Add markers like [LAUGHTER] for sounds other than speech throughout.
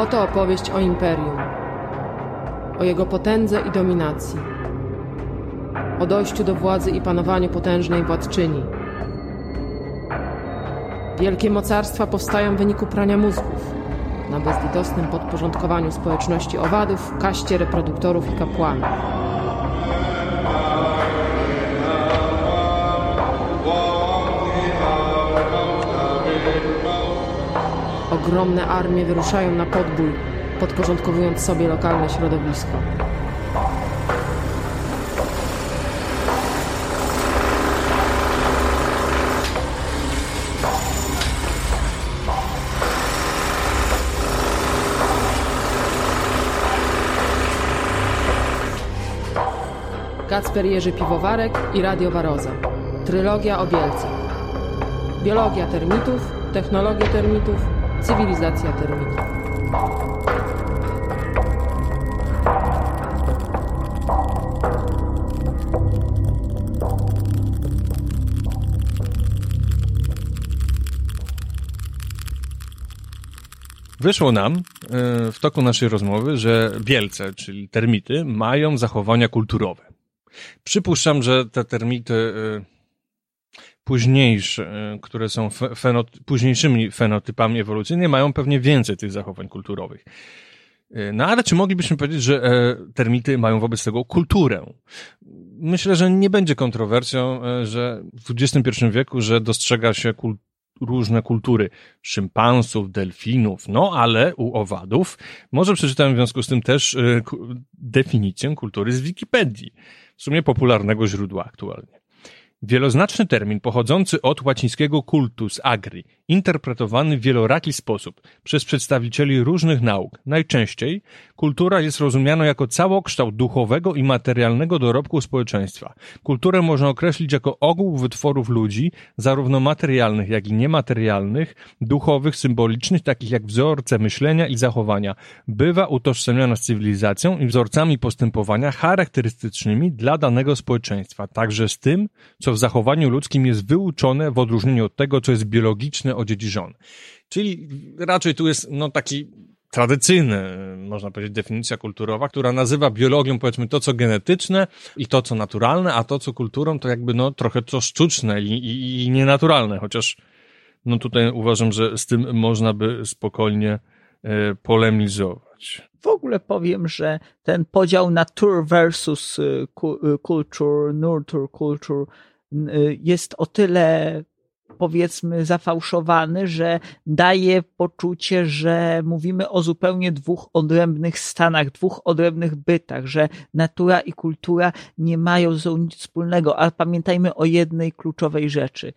Oto opowieść o imperium, o jego potędze i dominacji, o dojściu do władzy i panowaniu potężnej władczyni. Wielkie mocarstwa powstają w wyniku prania mózgów, na bezlitosnym podporządkowaniu społeczności owadów, kaście reproduktorów i kapłanów. Ogromne armie wyruszają na podbój, podporządkowując sobie lokalne środowisko. Kacper Jerzy Piwowarek i Radio Waroza. Trylogia o Bielce. Biologia termitów, technologia termitów, cywilizacja termitów. Wyszło nam e, w toku naszej rozmowy, że Bielce, czyli termity, mają zachowania kulturowe. Przypuszczam, że te termity e, późniejsze, e, które są fenot późniejszymi fenotypami ewolucyjnymi, mają pewnie więcej tych zachowań kulturowych. No ale czy moglibyśmy powiedzieć, że termity mają wobec tego kulturę? Myślę, że nie będzie kontrowersją, że w XXI wieku, że dostrzega się różne kultury szympansów, delfinów, no ale u owadów może przeczytałem w związku z tym też y, definicję kultury z Wikipedii, w sumie popularnego źródła aktualnie. Wieloznaczny termin pochodzący od łacińskiego cultus agri, interpretowany w wieloraki sposób przez przedstawicieli różnych nauk. Najczęściej kultura jest rozumiana jako całokształt duchowego i materialnego dorobku społeczeństwa. Kulturę można określić jako ogół wytworów ludzi, zarówno materialnych, jak i niematerialnych, duchowych, symbolicznych, takich jak wzorce myślenia i zachowania. Bywa utożsamiana z cywilizacją i wzorcami postępowania charakterystycznymi dla danego społeczeństwa, także z tym, co w zachowaniu ludzkim jest wyuczone w odróżnieniu od tego, co jest biologiczne odziedziczony. Czyli raczej tu jest no taki tradycyjny, można powiedzieć, definicja kulturowa, która nazywa biologią, powiedzmy, to, co genetyczne i to, co naturalne, a to, co kulturą, to jakby, no, trochę to sztuczne i, i, i nienaturalne, chociaż, no, tutaj uważam, że z tym można by spokojnie e, polemizować. W ogóle powiem, że ten podział nature versus e, e, culture, nurture culture jest o tyle powiedzmy zafałszowany, że daje poczucie, że mówimy o zupełnie dwóch odrębnych stanach, dwóch odrębnych bytach, że natura i kultura nie mają ze sobą nic wspólnego, a pamiętajmy o jednej kluczowej rzeczy.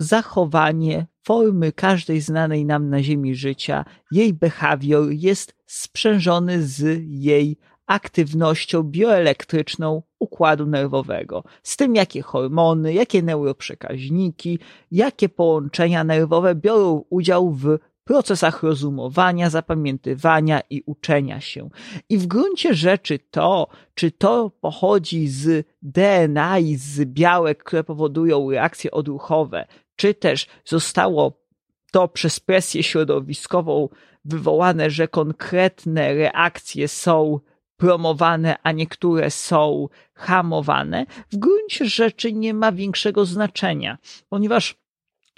Zachowanie formy każdej znanej nam na Ziemi życia, jej behawior jest sprzężony z jej aktywnością bioelektryczną układu nerwowego, z tym jakie hormony, jakie neuroprzekaźniki, jakie połączenia nerwowe biorą udział w procesach rozumowania, zapamiętywania i uczenia się. I w gruncie rzeczy to, czy to pochodzi z DNA i z białek, które powodują reakcje odruchowe, czy też zostało to przez presję środowiskową wywołane, że konkretne reakcje są promowane, a niektóre są hamowane, w gruncie rzeczy nie ma większego znaczenia, ponieważ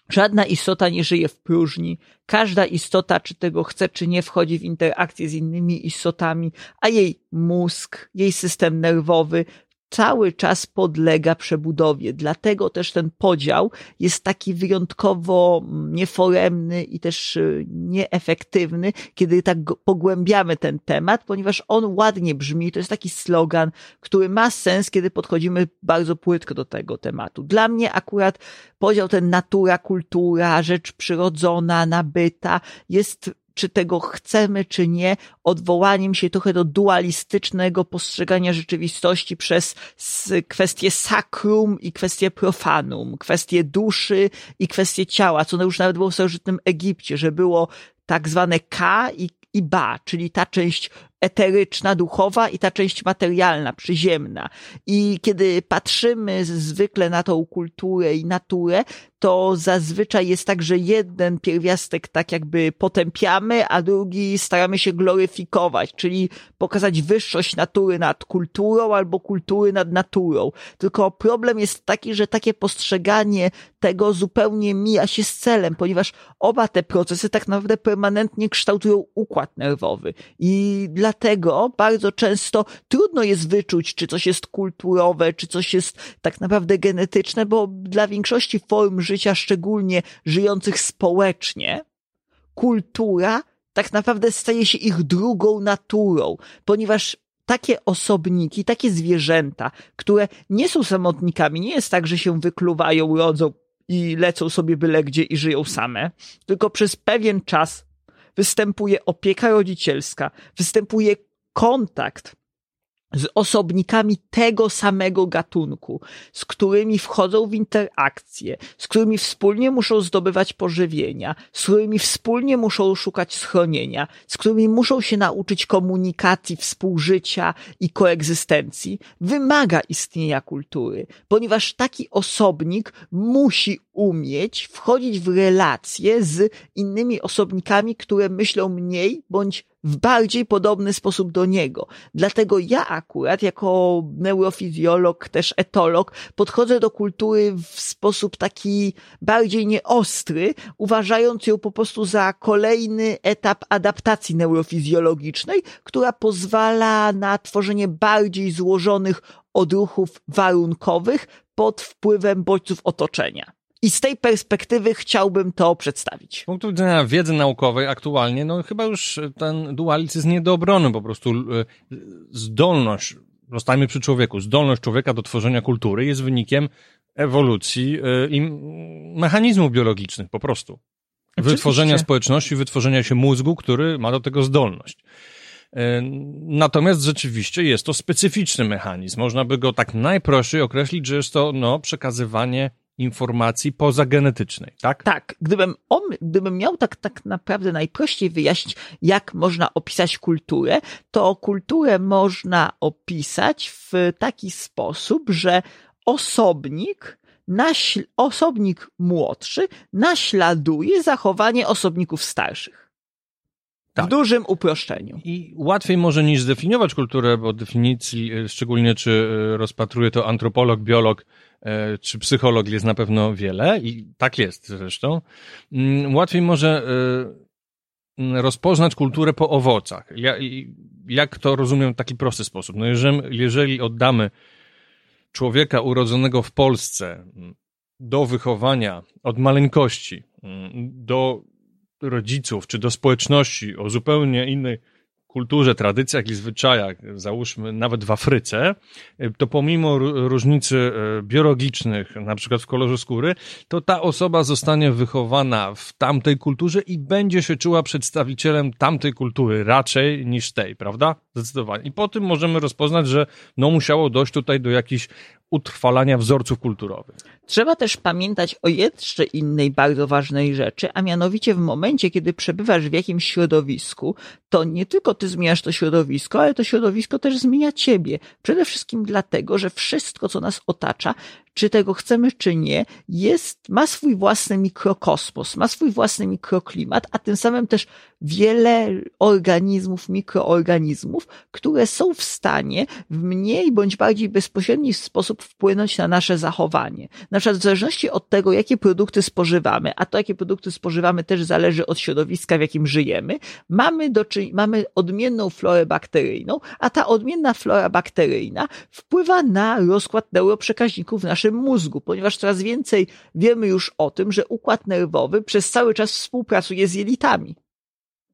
Żadna istota nie żyje w próżni. Każda istota, czy tego chce, czy nie, wchodzi w interakcję z innymi istotami, a jej mózg, jej system nerwowy cały czas podlega przebudowie. Dlatego też ten podział jest taki wyjątkowo nieforemny i też y, nieefektywny, kiedy tak pogłębiamy ten temat, ponieważ on ładnie brzmi. To jest taki slogan, który ma sens, kiedy podchodzimy bardzo płytko do tego tematu. Dla mnie akurat podział ten natura, kultura, rzecz przyrodzona, nabyta jest czy tego chcemy, czy nie, odwołaniem się trochę do dualistycznego postrzegania rzeczywistości przez kwestie sakrum i kwestie profanum, kwestie duszy i kwestie ciała, co już nawet było w starożytnym Egipcie, że było tak zwane K i i ba, czyli ta część eteryczna, duchowa i ta część materialna, przyziemna. I kiedy patrzymy zwykle na tą kulturę i naturę, to zazwyczaj jest tak, że jeden pierwiastek tak jakby potępiamy, a drugi staramy się gloryfikować, czyli pokazać wyższość natury nad kulturą albo kultury nad naturą. Tylko problem jest taki, że takie postrzeganie tego zupełnie mija się z celem, ponieważ oba te procesy tak naprawdę permanentnie kształtują układ nerwowy i dlatego bardzo często trudno jest wyczuć, czy coś jest kulturowe, czy coś jest tak naprawdę genetyczne, bo dla większości form życia, szczególnie żyjących społecznie, kultura tak naprawdę staje się ich drugą naturą, ponieważ takie osobniki, takie zwierzęta, które nie są samotnikami, nie jest tak, że się wykluwają, rodzą i lecą sobie byle gdzie i żyją same, tylko przez pewien czas występuje opieka rodzicielska, występuje kontakt z osobnikami tego samego gatunku, z którymi wchodzą w interakcje, z którymi wspólnie muszą zdobywać pożywienia, z którymi wspólnie muszą szukać schronienia, z którymi muszą się nauczyć komunikacji, współżycia i koegzystencji, wymaga istnienia kultury, ponieważ taki osobnik musi umieć wchodzić w relacje z innymi osobnikami, które myślą mniej bądź w bardziej podobny sposób do niego. Dlatego ja akurat, jako neurofizjolog, też etolog, podchodzę do kultury w sposób taki bardziej nieostry, uważając ją po prostu za kolejny etap adaptacji neurofizjologicznej, która pozwala na tworzenie bardziej złożonych odruchów warunkowych pod wpływem bodźców otoczenia. I z tej perspektywy chciałbym to przedstawić. Z punktu widzenia wiedzy naukowej aktualnie, no chyba już ten dualizm jest nie do obrony, po prostu e, zdolność, zostajmy przy człowieku, zdolność człowieka do tworzenia kultury jest wynikiem ewolucji e, i mechanizmów biologicznych po prostu. Oczywiście. Wytworzenia społeczności, wytworzenia się mózgu, który ma do tego zdolność. E, natomiast rzeczywiście jest to specyficzny mechanizm. Można by go tak najprościej określić, że jest to no, przekazywanie informacji pozagenetycznej, tak? Tak. Gdybym, on, gdybym miał tak, tak naprawdę najprościej wyjaśnić, jak można opisać kulturę, to kulturę można opisać w taki sposób, że osobnik, naśl, osobnik młodszy naśladuje zachowanie osobników starszych. Tak. W dużym uproszczeniu. I łatwiej może niż zdefiniować kulturę, bo definicji, e, szczególnie czy e, rozpatruje to antropolog, biolog, czy psycholog jest na pewno wiele i tak jest zresztą. Mm, łatwiej może rozpoznać kulturę po owocach. Ja, jak to rozumiem w taki prosty sposób? No jeżeli, jeżeli oddamy człowieka urodzonego w Polsce do wychowania od maleńkości, do rodziców, czy do społeczności o zupełnie innej kulturze, tradycjach i zwyczajach, załóżmy nawet w Afryce, to pomimo różnicy e, biologicznych, na przykład w kolorze skóry, to ta osoba zostanie wychowana w tamtej kulturze i będzie się czuła przedstawicielem tamtej kultury raczej niż tej, prawda? Zdecydowanie. I po tym możemy rozpoznać, że no musiało dojść tutaj do jakichś utrwalania wzorców kulturowych. Trzeba też pamiętać o jeszcze innej bardzo ważnej rzeczy, a mianowicie w momencie, kiedy przebywasz w jakimś środowisku, to nie tylko ty zmieniasz to środowisko, ale to środowisko też zmienia ciebie. Przede wszystkim dlatego, że wszystko, co nas otacza, czy tego chcemy, czy nie, jest, ma swój własny mikrokosmos, ma swój własny mikroklimat, a tym samym też wiele organizmów, mikroorganizmów, które są w stanie w mniej bądź bardziej bezpośredni sposób wpłynąć na nasze zachowanie. Na przykład w zależności od tego, jakie produkty spożywamy, a to, jakie produkty spożywamy też zależy od środowiska, w jakim żyjemy, mamy, do, mamy odmienną florę bakteryjną, a ta odmienna flora bakteryjna wpływa na rozkład neuroprzekaźników w naszym mózgu, ponieważ coraz więcej wiemy już o tym, że układ nerwowy przez cały czas współpracuje z jelitami.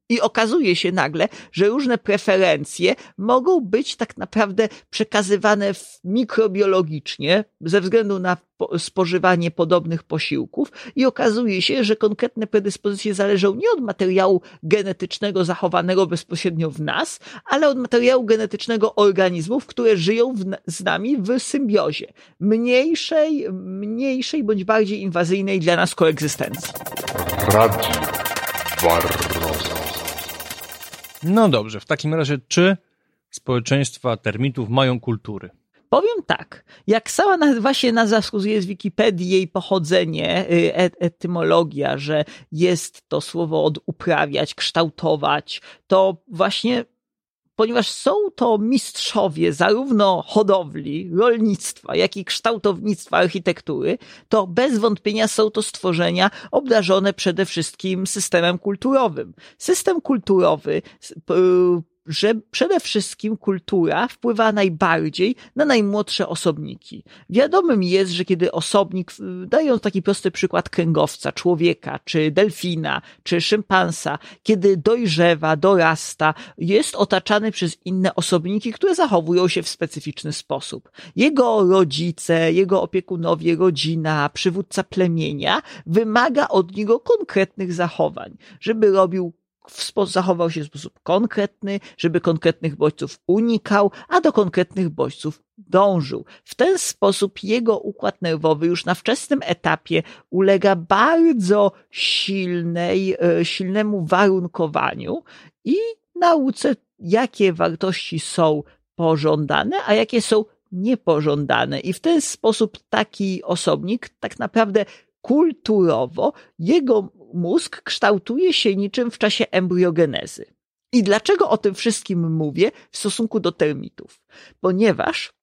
I okazuje się nagle, że różne preferencje mogą być tak naprawdę przekazywane mikrobiologicznie ze względu na spożywanie podobnych posiłków i okazuje się, że konkretne predyspozycje zależą nie od materiału genetycznego zachowanego bezpośrednio w nas, ale od materiału genetycznego organizmów, które żyją w, z nami w symbiozie. Mniejszej, mniejszej bądź bardziej inwazyjnej dla nas koegzystencji. Barroso. No dobrze, w takim razie, czy społeczeństwa termitów mają kultury? Powiem tak, jak sama na, właśnie nazwa wskazuje z Wikipedii jej pochodzenie, y, e, etymologia, że jest to słowo od uprawiać, kształtować, to właśnie ponieważ są to mistrzowie zarówno hodowli, rolnictwa, jak i kształtownictwa architektury, to bez wątpienia są to stworzenia obdarzone przede wszystkim systemem kulturowym. System kulturowy że przede wszystkim kultura wpływa najbardziej na najmłodsze osobniki. Wiadomym jest, że kiedy osobnik, dając taki prosty przykład kręgowca, człowieka, czy delfina, czy szympansa, kiedy dojrzewa, dorasta, jest otaczany przez inne osobniki, które zachowują się w specyficzny sposób. Jego rodzice, jego opiekunowie, rodzina, przywódca plemienia wymaga od niego konkretnych zachowań, żeby robił zachował się w sposób konkretny, żeby konkretnych bodźców unikał, a do konkretnych bodźców dążył. W ten sposób jego układ nerwowy już na wczesnym etapie ulega bardzo silnej, e, silnemu warunkowaniu i nauce, jakie wartości są pożądane, a jakie są niepożądane. I w ten sposób taki osobnik tak naprawdę kulturowo jego mózg kształtuje się niczym w czasie embriogenezy. I dlaczego o tym wszystkim mówię w stosunku do termitów? Ponieważ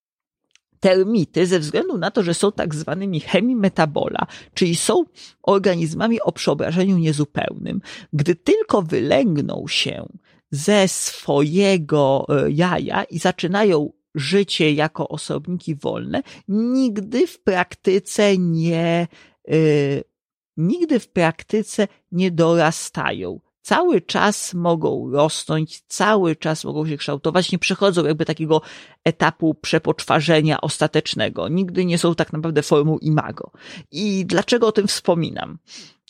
termity, ze względu na to, że są tak zwanymi hemimetabola, czyli są organizmami o przeobrażeniu niezupełnym, gdy tylko wylęgną się ze swojego e, jaja i zaczynają życie jako osobniki wolne, nigdy w praktyce nie Y, nigdy w praktyce nie dorastają. Cały czas mogą rosnąć, cały czas mogą się kształtować, nie przechodzą jakby takiego etapu przepoczwarzenia ostatecznego. Nigdy nie są tak naprawdę formą imago. I dlaczego o tym wspominam?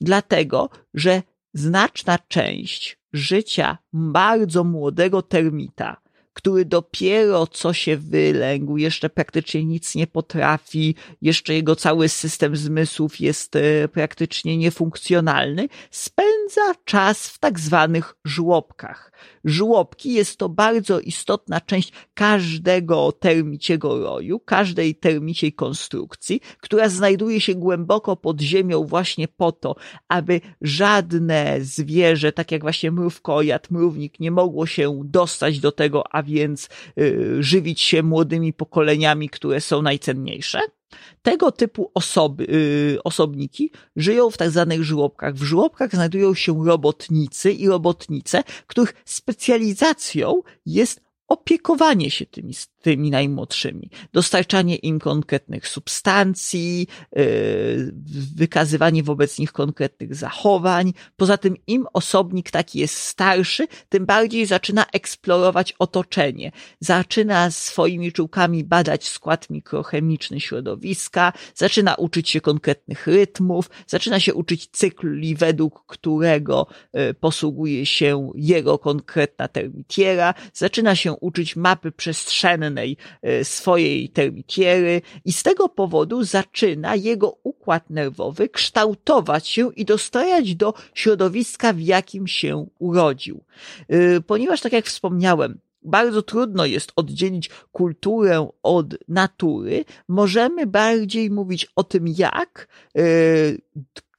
Dlatego, że znaczna część życia bardzo młodego termita który dopiero co się wylęgł, jeszcze praktycznie nic nie potrafi, jeszcze jego cały system zmysłów jest e, praktycznie niefunkcjonalny, spędza czas w tak zwanych żłobkach. Żłobki jest to bardzo istotna część każdego termiciego roju, każdej termiciej konstrukcji, która znajduje się głęboko pod ziemią właśnie po to, aby żadne zwierzę, tak jak właśnie mrówkojad, mrównik, nie mogło się dostać do tego, a więc y, żywić się młodymi pokoleniami, które są najcenniejsze. Tego typu osoby, yy, osobniki żyją w tak zwanych żłobkach. W żłobkach znajdują się robotnicy i robotnice, których specjalizacją jest opiekowanie się tymi, tymi najmłodszymi, dostarczanie im konkretnych substancji, yy, wykazywanie wobec nich konkretnych zachowań. Poza tym im osobnik taki jest starszy, tym bardziej zaczyna eksplorować otoczenie. Zaczyna swoimi czułkami badać skład mikrochemiczny środowiska, zaczyna uczyć się konkretnych rytmów, zaczyna się uczyć cykli, według którego yy, posługuje się jego konkretna termitiera, zaczyna się uczyć mapy przestrzennej e, swojej termitiery i z tego powodu zaczyna jego układ nerwowy kształtować się i dostajać do środowiska, w jakim się urodził. E, ponieważ, tak jak wspomniałem, bardzo trudno jest oddzielić kulturę od natury, możemy bardziej mówić o tym, jak e,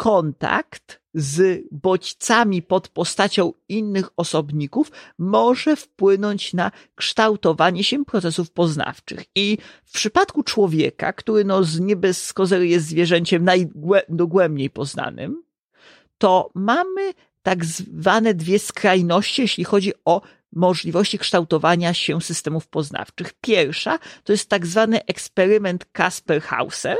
kontakt z bodźcami pod postacią innych osobników może wpłynąć na kształtowanie się procesów poznawczych. I w przypadku człowieka, który no z nie bez kozery jest zwierzęciem najdogłębniej poznanym, to mamy tak zwane dwie skrajności, jeśli chodzi o możliwości kształtowania się systemów poznawczych. Pierwsza to jest tak zwany eksperyment Kasper-Hauser,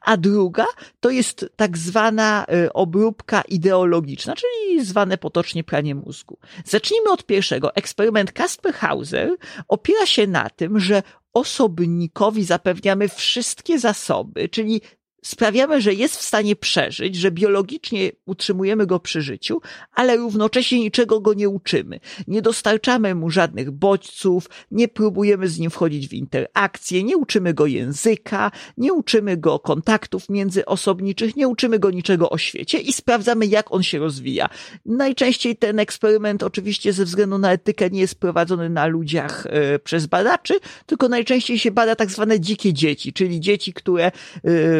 a druga to jest tak zwana y, obróbka ideologiczna, czyli zwane potocznie pranie mózgu. Zacznijmy od pierwszego. Eksperyment Kasper-Hauser opiera się na tym, że osobnikowi zapewniamy wszystkie zasoby, czyli sprawiamy, że jest w stanie przeżyć, że biologicznie utrzymujemy go przy życiu, ale równocześnie niczego go nie uczymy. Nie dostarczamy mu żadnych bodźców, nie próbujemy z nim wchodzić w interakcje, nie uczymy go języka, nie uczymy go kontaktów międzyosobniczych, nie uczymy go niczego o świecie i sprawdzamy, jak on się rozwija. Najczęściej ten eksperyment oczywiście ze względu na etykę nie jest prowadzony na ludziach e, przez badaczy, tylko najczęściej się bada tak zwane dzikie dzieci, czyli dzieci, które e,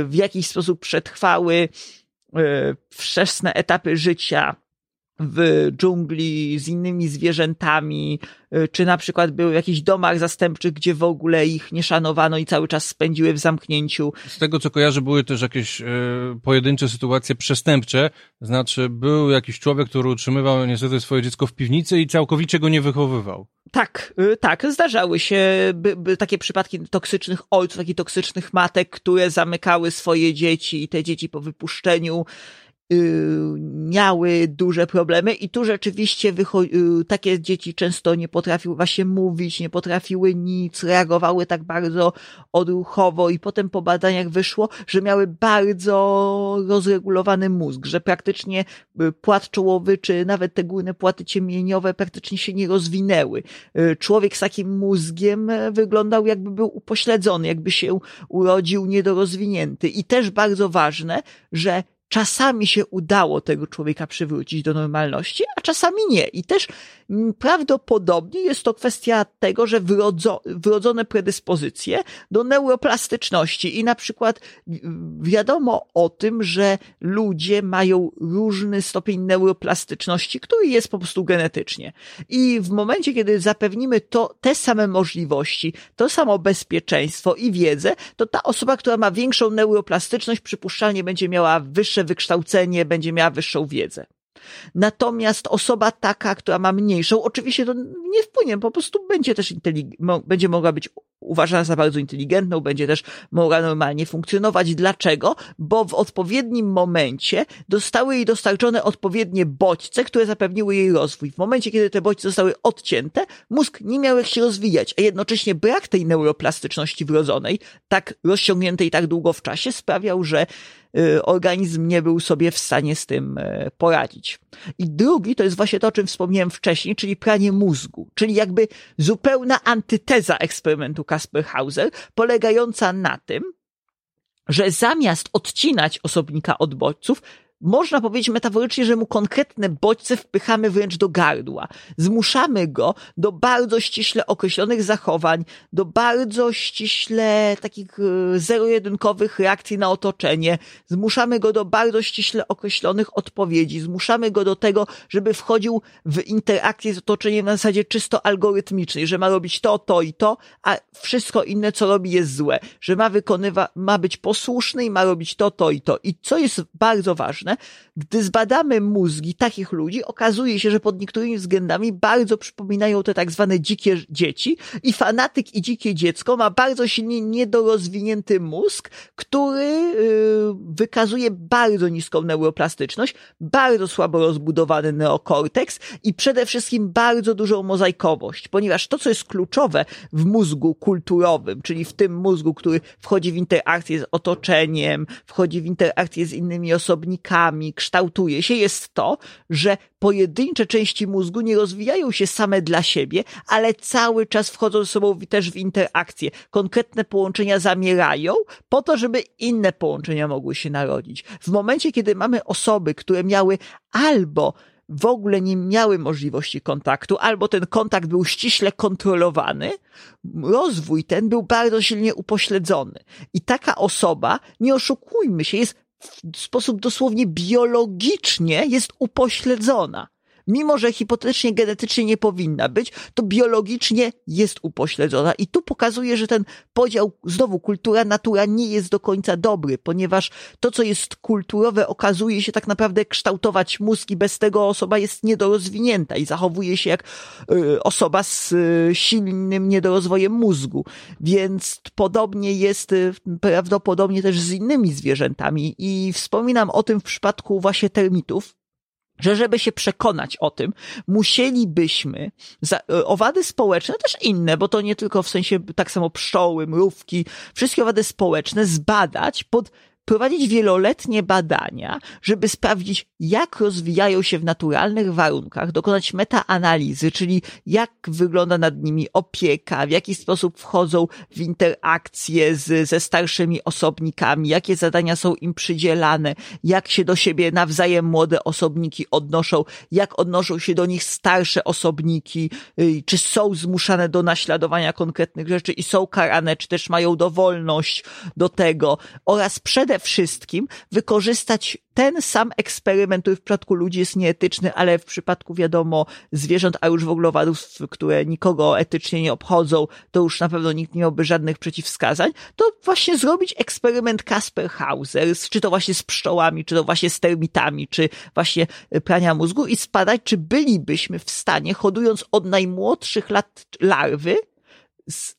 w jakiś sposób przetrwały e, wczesne etapy życia w dżungli z innymi zwierzętami, y, czy na przykład były w jakichś domach zastępczych, gdzie w ogóle ich nie szanowano i cały czas spędziły w zamknięciu. Z tego co kojarzę, były też jakieś y, pojedyncze sytuacje przestępcze, znaczy był jakiś człowiek, który utrzymywał niestety swoje dziecko w piwnicy i całkowicie go nie wychowywał. Tak, y, tak, zdarzały się by, by takie przypadki toksycznych ojców, takich toksycznych matek, które zamykały swoje dzieci i te dzieci po wypuszczeniu miały duże problemy i tu rzeczywiście y, takie dzieci często nie potrafiły właśnie mówić, nie potrafiły nic, reagowały tak bardzo odruchowo i potem po badaniach wyszło, że miały bardzo rozregulowany mózg, że praktycznie y, płat czołowy czy nawet te górne płaty ciemieniowe praktycznie się nie rozwinęły. Człowiek z takim mózgiem wyglądał jakby był upośledzony, jakby się urodził niedorozwinięty i też bardzo ważne, że czasami się udało tego człowieka przywrócić do normalności, a czasami nie. I też prawdopodobnie jest to kwestia tego, że wrodzo, wrodzone predyspozycje do neuroplastyczności i na przykład wiadomo o tym, że ludzie mają różny stopień neuroplastyczności, który jest po prostu genetycznie. I w momencie, kiedy zapewnimy to, te same możliwości, to samo bezpieczeństwo i wiedzę, to ta osoba, która ma większą neuroplastyczność, przypuszczalnie będzie miała wyższe wykształcenie, będzie miała wyższą wiedzę. Natomiast osoba taka, która ma mniejszą, oczywiście to nie wpłynie, po prostu będzie też będzie mogła być uważana za bardzo inteligentną, będzie też mogła normalnie funkcjonować. Dlaczego? Bo w odpowiednim momencie dostały jej dostarczone odpowiednie bodźce, które zapewniły jej rozwój. W momencie, kiedy te bodźce zostały odcięte, mózg nie miał jak się rozwijać, a jednocześnie brak tej neuroplastyczności wrodzonej, tak rozciągniętej tak długo w czasie, sprawiał, że organizm nie był sobie w stanie z tym y, poradzić. I drugi to jest właśnie to, o czym wspomniałem wcześniej, czyli pranie mózgu, czyli jakby zupełna antyteza eksperymentu Kasper Hauser, polegająca na tym, że zamiast odcinać osobnika od bodźców, można powiedzieć metaforycznie, że mu konkretne bodźce wpychamy wręcz do gardła. Zmuszamy go do bardzo ściśle określonych zachowań, do bardzo ściśle takich e, zero-jedynkowych reakcji na otoczenie. Zmuszamy go do bardzo ściśle określonych odpowiedzi. Zmuszamy go do tego, żeby wchodził w interakcję z otoczeniem na zasadzie czysto algorytmicznej, że ma robić to, to i to, a wszystko inne, co robi, jest złe. Że ma wykonywać, ma być posłuszny i ma robić to, to i to. I co jest bardzo ważne, gdy zbadamy mózgi takich ludzi, okazuje się, że pod niektórymi względami bardzo przypominają te tak zwane dzikie dzieci i fanatyk i dzikie dziecko ma bardzo silnie niedorozwinięty mózg, który yy, wykazuje bardzo niską neuroplastyczność, bardzo słabo rozbudowany neokorteks i przede wszystkim bardzo dużą mozaikowość, ponieważ to, co jest kluczowe w mózgu kulturowym, czyli w tym mózgu, który wchodzi w interakcję z otoczeniem, wchodzi w interakcję z innymi osobnikami, kształtuje się, jest to, że pojedyncze części mózgu nie rozwijają się same dla siebie, ale cały czas wchodzą ze sobą też w interakcję. Konkretne połączenia zamierają po to, żeby inne połączenia mogły się narodzić. W momencie, kiedy mamy osoby, które miały albo w ogóle nie miały możliwości kontaktu, albo ten kontakt był ściśle kontrolowany, rozwój ten był bardzo silnie upośledzony. I taka osoba, nie oszukujmy się, jest w sposób dosłownie biologicznie jest upośledzona mimo że hipotetycznie genetycznie nie powinna być, to biologicznie jest upośledzona. I tu pokazuje, że ten podział, znowu kultura, natura nie jest do końca dobry, ponieważ to, co jest kulturowe, okazuje się tak naprawdę kształtować mózg i bez tego osoba jest niedorozwinięta i zachowuje się jak y, osoba z y, silnym niedorozwojem mózgu. Więc podobnie jest y, prawdopodobnie też z innymi zwierzętami i wspominam o tym w przypadku właśnie termitów, że żeby się przekonać o tym, musielibyśmy za, e, owady społeczne, też inne, bo to nie tylko w sensie tak samo pszczoły, mrówki, wszystkie owady społeczne zbadać pod prowadzić wieloletnie badania, żeby sprawdzić, jak rozwijają się w naturalnych warunkach, dokonać metaanalizy, czyli jak wygląda nad nimi opieka, w jaki sposób wchodzą w interakcje z, ze starszymi osobnikami, jakie zadania są im przydzielane, jak się do siebie nawzajem młode osobniki odnoszą, jak odnoszą się do nich starsze osobniki, y, czy są zmuszane do naśladowania konkretnych rzeczy i są karane, czy też mają dowolność do tego oraz przede wszystkim wykorzystać ten sam eksperyment, który w przypadku ludzi jest nieetyczny, ale w przypadku, wiadomo, zwierząt, a już w ogóle owadów, które nikogo etycznie nie obchodzą, to już na pewno nikt nie miałby żadnych przeciwwskazań, to właśnie zrobić eksperyment Kasper Hauser, czy to właśnie z pszczołami, czy to właśnie z termitami, czy właśnie prania mózgu i spadać, czy bylibyśmy w stanie, hodując od najmłodszych lat larwy,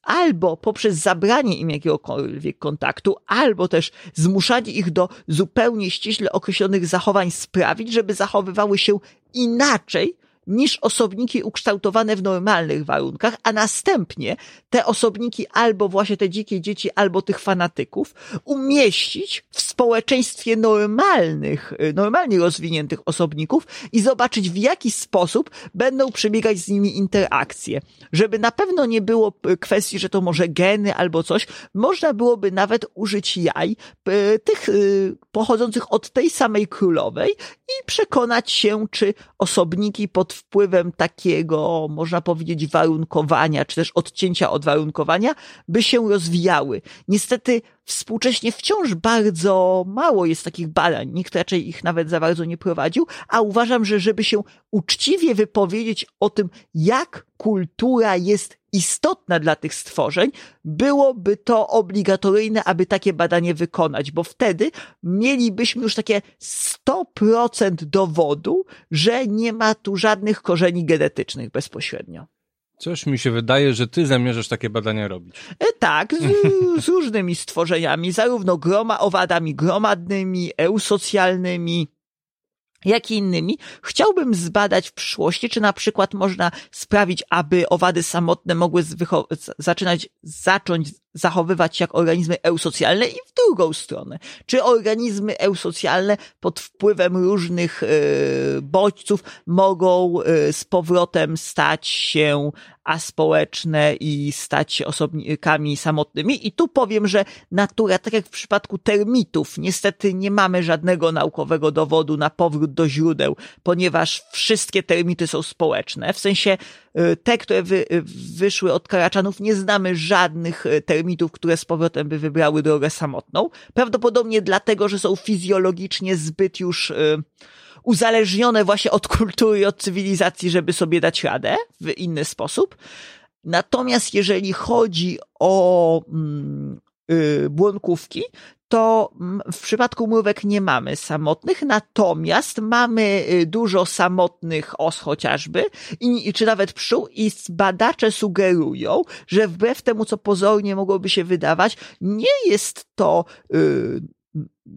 albo poprzez zabranie im jakiegokolwiek kontaktu, albo też zmuszanie ich do zupełnie ściśle określonych zachowań sprawić, żeby zachowywały się inaczej niż osobniki ukształtowane w normalnych warunkach, a następnie te osobniki albo właśnie te dzikie dzieci, albo tych fanatyków umieścić w społeczeństwie normalnych, y, normalnie rozwiniętych osobników i zobaczyć w jaki sposób będą przebiegać z nimi interakcje. Żeby na pewno nie było y, kwestii, że to może geny albo coś, można byłoby nawet użyć jaj y, tych pochodzących od tej samej królowej i przekonać się, czy osobniki pod wpływem takiego, można powiedzieć, warunkowania, czy też odcięcia od warunkowania, by się rozwijały. Niestety współcześnie wciąż bardzo mało jest takich badań, nikt raczej ich nawet za bardzo nie prowadził, a uważam, że żeby się uczciwie wypowiedzieć o tym, jak kultura jest istotna dla tych stworzeń, byłoby to obligatoryjne, aby takie badanie wykonać, bo wtedy mielibyśmy już takie 100% dowodu, że nie ma tu żadnych korzeni genetycznych bezpośrednio. Coś mi się wydaje, że ty zamierzasz takie badania robić. E, tak, z, [LAUGHS] z różnymi stworzeniami, zarówno groma, owadami gromadnymi, eusocjalnymi, jak i innymi. Chciałbym zbadać w przyszłości, czy na przykład można sprawić, aby owady samotne mogły zaczynać, zacząć zachowywać się jak organizmy eusocjalne i w drugą stronę. Czy organizmy eusocjalne pod wpływem różnych y, bodźców mogą y, z powrotem stać się aspołeczne i stać się osobnikami samotnymi. I tu powiem, że natura, tak jak w przypadku termitów, niestety nie mamy żadnego naukowego dowodu na powrót do źródeł, ponieważ wszystkie termity są społeczne. W sensie y, te, które wy, wyszły od karaczanów, nie znamy żadnych termitów, termitów, które z powrotem by wybrały drogę samotną. Prawdopodobnie dlatego, że są fizjologicznie zbyt już y, uzależnione właśnie od kultury od cywilizacji, żeby sobie dać radę w inny sposób. Natomiast jeżeli chodzi o mm, błonkówki, to w przypadku mrówek nie mamy samotnych, natomiast mamy y, dużo samotnych os chociażby, i, czy nawet pszczół i badacze sugerują, że wbrew temu, co pozornie mogłoby się wydawać, nie jest to yy,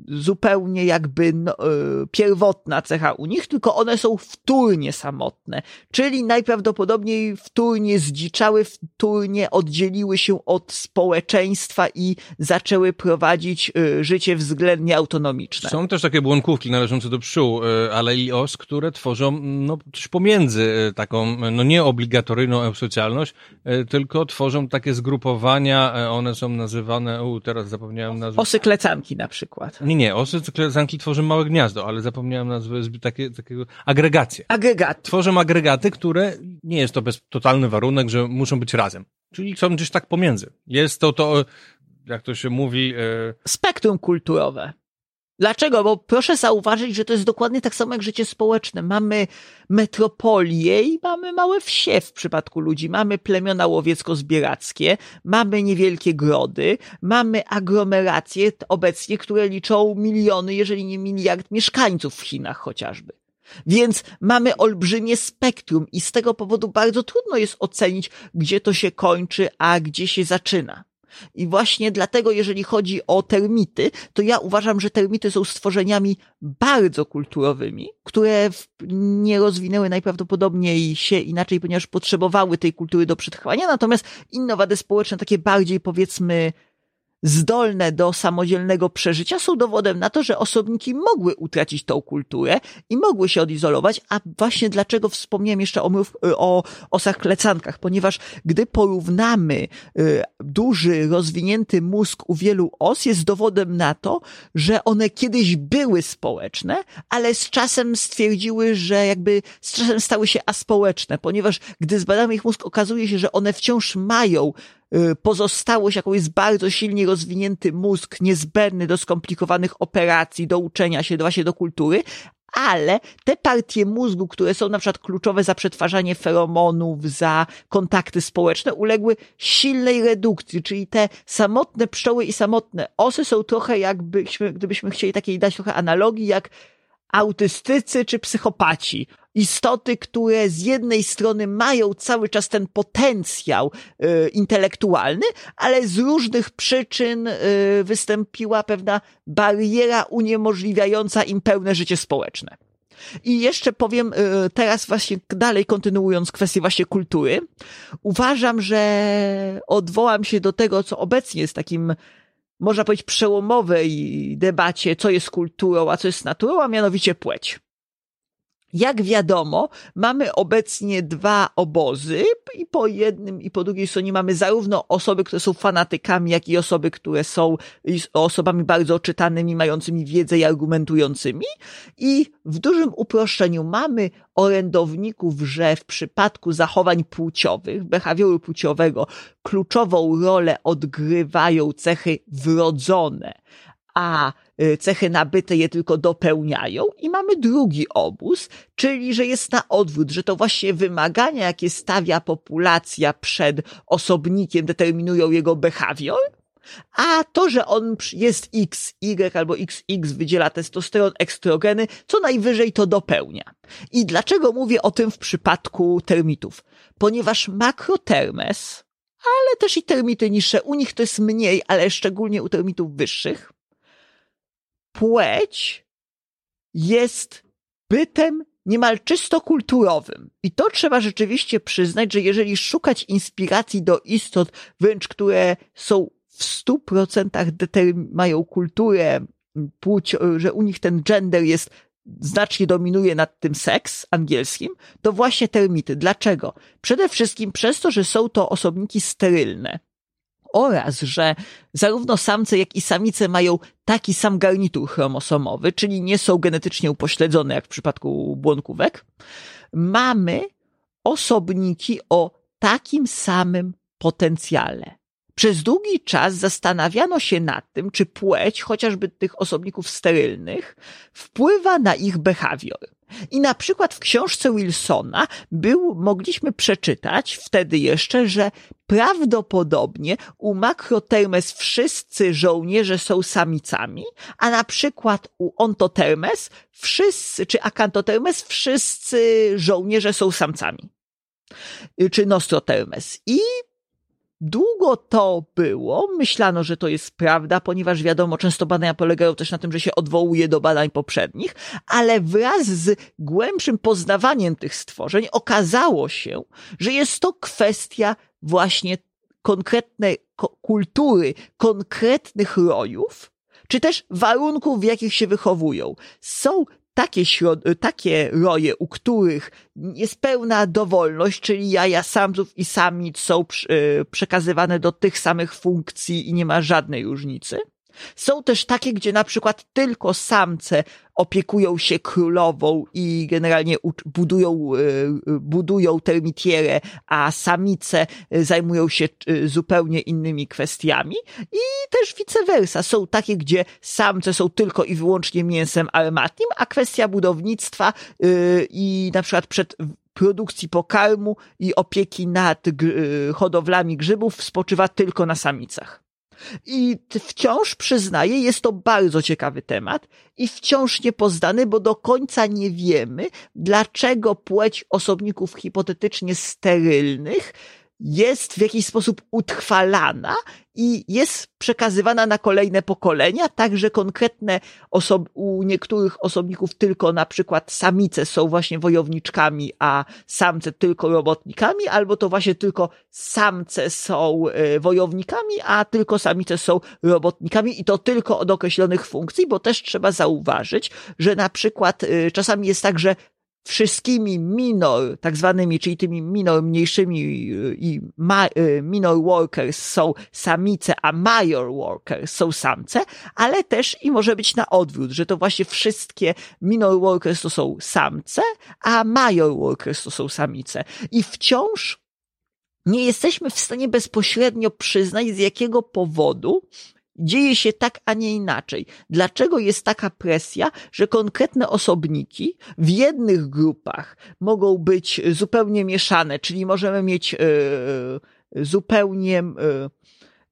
zupełnie jakby no, e, pierwotna cecha u nich, tylko one są wtórnie samotne, czyli najprawdopodobniej wtórnie zdziczały, wtórnie oddzieliły się od społeczeństwa i zaczęły prowadzić e, życie względnie autonomiczne. Są też takie błonkówki należące do pszczół, e, ale i os, które tworzą no, coś pomiędzy taką, no nie obligatoryjną eusocjalność, tylko tworzą takie zgrupowania, one są nazywane, u, teraz zapomniałem nazwy. Osy klecanki na przykład. Nie, nie, osy klesanki tworzą małe gniazdo, ale zapomniałem nazwy takie, takiego agregacje. Agregaty. Tworzą agregaty, które nie jest to bez totalny warunek, że muszą być razem. Czyli są gdzieś tak pomiędzy. Jest to to, jak to się mówi... E... Spektrum kulturowe. Dlaczego? Bo proszę zauważyć, że to jest dokładnie tak samo jak życie społeczne. Mamy metropolię i mamy małe wsie w przypadku ludzi. Mamy plemiona łowiecko-zbierackie, mamy niewielkie grody, mamy aglomeracje obecnie, które liczą miliony, jeżeli nie miliard mieszkańców w Chinach chociażby. Więc mamy olbrzymie spektrum i z tego powodu bardzo trudno jest ocenić, gdzie to się kończy, a gdzie się zaczyna. I właśnie dlatego, jeżeli chodzi o termity, to ja uważam, że termity są stworzeniami bardzo kulturowymi, które nie rozwinęły najprawdopodobniej się inaczej, ponieważ potrzebowały tej kultury do przetrwania, natomiast inne wady społeczne, takie bardziej powiedzmy zdolne do samodzielnego przeżycia, są dowodem na to, że osobniki mogły utracić tą kulturę i mogły się odizolować, a właśnie dlaczego wspomniałem jeszcze o, o osach klecankach, ponieważ gdy porównamy y, duży, rozwinięty mózg u wielu os, jest dowodem na to, że one kiedyś były społeczne, ale z czasem stwierdziły, że jakby z czasem stały się aspołeczne, ponieważ gdy zbadamy ich mózg, okazuje się, że one wciąż mają pozostałość, jaką jest bardzo silnie rozwinięty mózg, niezbędny do skomplikowanych operacji, do uczenia się, do właśnie do kultury, ale te partie mózgu, które są na przykład kluczowe za przetwarzanie feromonów, za kontakty społeczne, uległy silnej redukcji, czyli te samotne pszczoły i samotne osy są trochę jakbyśmy, gdybyśmy chcieli takiej dać trochę analogii, jak autystycy czy psychopaci istoty, które z jednej strony mają cały czas ten potencjał y, intelektualny, ale z różnych przyczyn y, wystąpiła pewna bariera uniemożliwiająca im pełne życie społeczne. I jeszcze powiem y, teraz właśnie dalej kontynuując kwestię właśnie kultury. Uważam, że odwołam się do tego, co obecnie jest takim można powiedzieć przełomowej debacie, co jest kulturą, a co jest naturą, a mianowicie płeć. Jak wiadomo, mamy obecnie dwa obozy i po jednym i po drugiej stronie mamy zarówno osoby, które są fanatykami, jak i osoby, które są osobami bardzo czytanymi, mającymi wiedzę i argumentującymi. I w dużym uproszczeniu mamy orędowników, że w przypadku zachowań płciowych, behawioru płciowego, kluczową rolę odgrywają cechy wrodzone, a cechy nabyte je tylko dopełniają i mamy drugi obóz, czyli że jest na odwrót, że to właśnie wymagania, jakie stawia populacja przed osobnikiem, determinują jego behawior, a to, że on jest X, Y albo XX wydziela testosteron, ekstrogeny, co najwyżej to dopełnia. I dlaczego mówię o tym w przypadku termitów? Ponieważ makrotermes, ale też i termity niższe, u nich to jest mniej, ale szczególnie u termitów wyższych, płeć jest bytem niemal czysto kulturowym. I to trzeba rzeczywiście przyznać, że jeżeli szukać inspiracji do istot, wręcz które są w stu procentach mają kulturę, płeć, że u nich ten gender jest znacznie dominuje nad tym seks angielskim, to właśnie termity. Dlaczego? Przede wszystkim przez to, że są to osobniki sterylne oraz, że zarówno samce, jak i samice mają taki sam garnitur chromosomowy, czyli nie są genetycznie upośledzone, jak w przypadku błonkówek, mamy osobniki o takim samym potencjale. Przez długi czas zastanawiano się nad tym, czy płeć chociażby tych osobników sterylnych wpływa na ich behawior. I na przykład w książce Wilsona był, mogliśmy przeczytać wtedy jeszcze, że prawdopodobnie u Makrotermes wszyscy żołnierze są samicami, a na przykład u Ontotermes wszyscy, czy Akantotermes wszyscy żołnierze są samcami. Czy Nostrotermes. I Długo to było, myślano, że to jest prawda, ponieważ wiadomo, często badania polegają też na tym, że się odwołuje do badań poprzednich, ale wraz z głębszym poznawaniem tych stworzeń okazało się, że jest to kwestia właśnie konkretnej kultury, konkretnych rojów, czy też warunków, w jakich się wychowują. Są takie, takie roje, u których jest pełna dowolność, czyli jaja samców i samic są e, przekazywane do tych samych funkcji i nie ma żadnej różnicy. Są też takie, gdzie na przykład tylko samce opiekują się królową i generalnie budują, e, budują termitierę, a samice e, zajmują się zupełnie innymi kwestiami. I też vice versa. Są takie, gdzie samce są tylko i wyłącznie mięsem armatnim, a kwestia budownictwa i na przykład przed produkcji pokarmu i opieki nad hodowlami grzybów spoczywa tylko na samicach. I wciąż przyznaję, jest to bardzo ciekawy temat i wciąż niepoznany, bo do końca nie wiemy, dlaczego płeć osobników hipotetycznie sterylnych jest w jakiś sposób utrwalana i jest przekazywana na kolejne pokolenia, także konkretne osob u niektórych osobników tylko na przykład samice są właśnie wojowniczkami, a samce tylko robotnikami, albo to właśnie tylko samce są y, wojownikami, a tylko samice są robotnikami i to tylko od określonych funkcji, bo też trzeba zauważyć, że na przykład y, czasami jest tak, że wszystkimi minor, tak zwanymi, czyli tymi minor mniejszymi y, i ma, y, minor workers są samice, a major workers są samce, ale też i może być na odwrót, że to właśnie wszystkie minor workers to są samce, a major workers to są samice. I wciąż nie jesteśmy w stanie bezpośrednio przyznać, z jakiego powodu dzieje się tak, a nie inaczej. Dlaczego jest taka presja, że konkretne osobniki w jednych grupach mogą być zupełnie mieszane, czyli możemy mieć yy, zupełnie yy,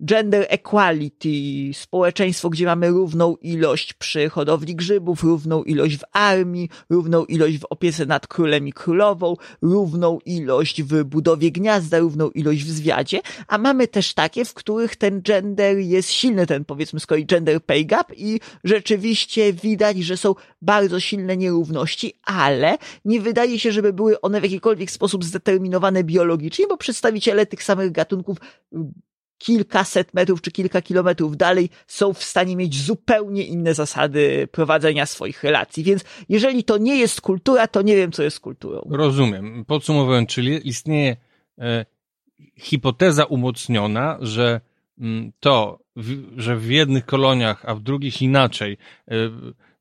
gender equality, społeczeństwo, gdzie mamy równą ilość przy hodowli grzybów, równą ilość w armii, równą ilość w opiece nad królem i królową, równą ilość w budowie gniazda, równą ilość w zwiadzie, a mamy też takie, w których ten gender jest silny, ten powiedzmy z kolei gender pay gap i rzeczywiście widać, że są bardzo silne nierówności, ale nie wydaje się, żeby były one w jakikolwiek sposób zdeterminowane biologicznie, bo przedstawiciele tych samych gatunków kilkaset metrów czy kilka kilometrów dalej są w stanie mieć zupełnie inne zasady prowadzenia swoich relacji. Więc jeżeli to nie jest kultura, to nie wiem, co jest kulturą. Rozumiem. Podsumowując, czyli istnieje e, hipoteza umocniona, że m, mm, to, w, że w jednych koloniach, a w drugich inaczej, e,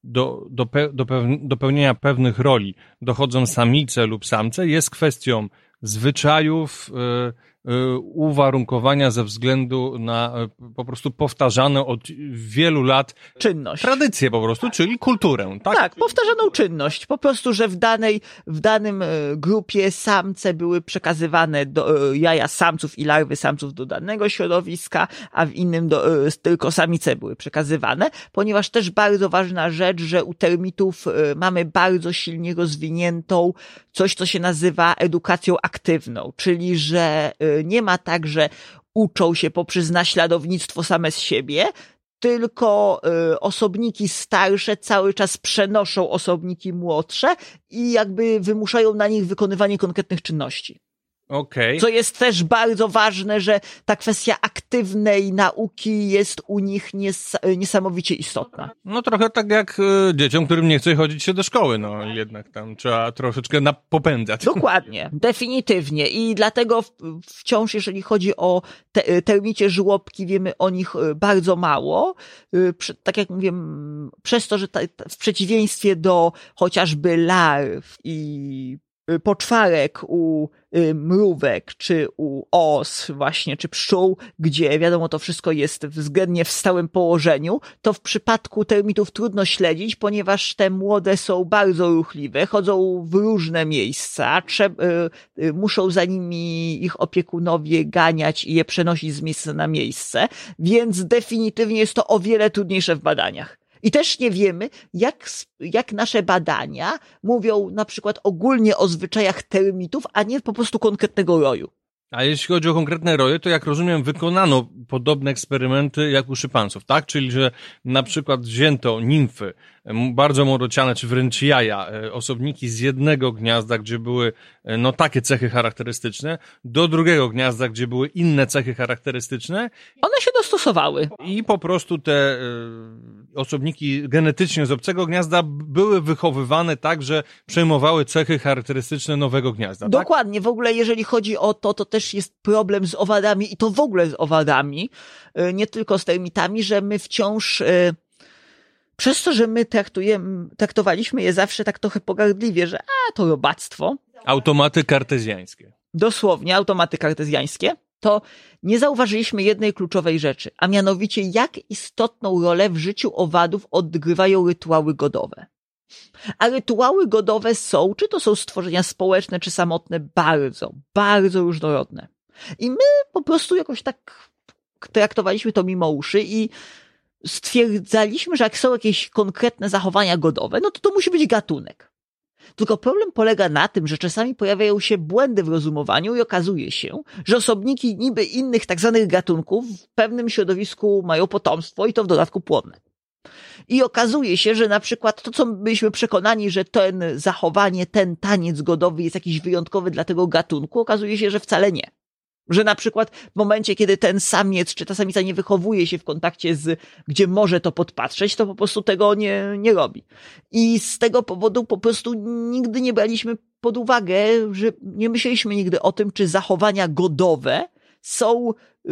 do, do, pe, do, do pełnienia pewnych roli dochodzą samice lub samce, jest kwestią zwyczajów, e, uwarunkowania ze względu na y, po prostu powtarzane od wielu lat czynność. Tradycję po prostu, czyli kulturę, tak? Tak, powtarzaną czynność. Po prostu, że w danej, w danym y, grupie samce były przekazywane do, jaja samców i larwy samców do danego środowiska, a w innym do, tylko samice były przekazywane, ponieważ też bardzo ważna rzecz, że u termitów mamy bardzo silnie rozwiniętą coś, co się nazywa edukacją aktywną, czyli że nie ma tak, że uczą się poprzez naśladownictwo same z siebie, tylko y, osobniki starsze cały czas przenoszą osobniki młodsze i jakby wymuszają na nich wykonywanie konkretnych czynności. Okay. Co jest też bardzo ważne, że ta kwestia aktywnej nauki jest u nich nies niesamowicie istotna. No trochę tak jak y, dzieciom, którym nie chce chodzić się do szkoły, no jednak tam trzeba troszeczkę popędzać. Dokładnie, definitywnie i dlatego wciąż jeżeli chodzi o te, y, termicie żłobki, wiemy o nich y, bardzo mało. Y, tak jak mówię, przez to, że ta, w przeciwieństwie do chociażby larw i poczwarek u y, mrówek, czy u os właśnie, czy pszczół, gdzie wiadomo to wszystko jest względnie w stałym położeniu, to w przypadku termitów trudno śledzić, ponieważ te młode są bardzo ruchliwe, chodzą w różne miejsca, y, muszą za nimi ich opiekunowie ganiać i je przenosić z miejsca na miejsce, więc definitywnie jest to o wiele trudniejsze w badaniach. I też nie wiemy, jak, jak nasze badania mówią na przykład ogólnie o zwyczajach termitów, a nie po prostu konkretnego roju. A jeśli chodzi o konkretne roje, to jak rozumiem, wykonano podobne eksperymenty jak u szympansów, tak? Czyli, że na przykład wzięto nimfy, bardzo młodociane, czy wręcz jaja, e, osobniki z jednego gniazda, gdzie były e, no takie cechy charakterystyczne, do drugiego gniazda, gdzie były inne cechy charakterystyczne. One się dostosowały. I po prostu te e, osobniki genetycznie z obcego gniazda były wychowywane tak, że przejmowały cechy charakterystyczne nowego gniazda. Tak? Dokładnie. W ogóle jeżeli chodzi o to, to też jest problem z owadami i to w ogóle z owadami, nie tylko z termitami, że my wciąż przez to, że my traktujemy, traktowaliśmy je zawsze tak trochę pogardliwie, że a, to robactwo. Automaty kartezjańskie. Dosłownie, automaty kartezjańskie. To nie zauważyliśmy jednej kluczowej rzeczy, a mianowicie jak istotną rolę w życiu owadów odgrywają rytuały godowe. A rytuały godowe są, czy to są stworzenia społeczne, czy samotne, bardzo, bardzo różnorodne. I my po prostu jakoś tak traktowaliśmy to mimo uszy i stwierdzaliśmy, że jak są jakieś konkretne zachowania godowe, no to to musi być gatunek. Tylko problem polega na tym, że czasami pojawiają się błędy w rozumowaniu i okazuje się, że osobniki niby innych tak zwanych gatunków w pewnym środowisku mają potomstwo i to w dodatku płodne. I okazuje się, że na przykład to, co byliśmy przekonani, że ten zachowanie, ten taniec godowy jest jakiś wyjątkowy dla tego gatunku, okazuje się, że wcale nie. Że na przykład w momencie, kiedy ten samiec czy ta samica nie wychowuje się w kontakcie z, gdzie może to podpatrzeć, to po prostu tego nie, nie robi. I z tego powodu po prostu nigdy nie braliśmy pod uwagę, że nie myśleliśmy nigdy o tym, czy zachowania godowe są y,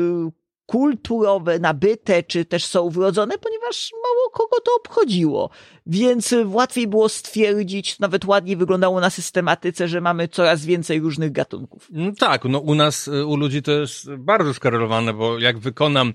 kulturowe, nabyte, czy też są wrodzone, ponieważ mało kogo to obchodziło. Więc łatwiej było stwierdzić, nawet ładniej wyglądało na systematyce, że mamy coraz więcej różnych gatunków. No tak, no u nas, u ludzi to jest bardzo skorelowane, bo jak wykonam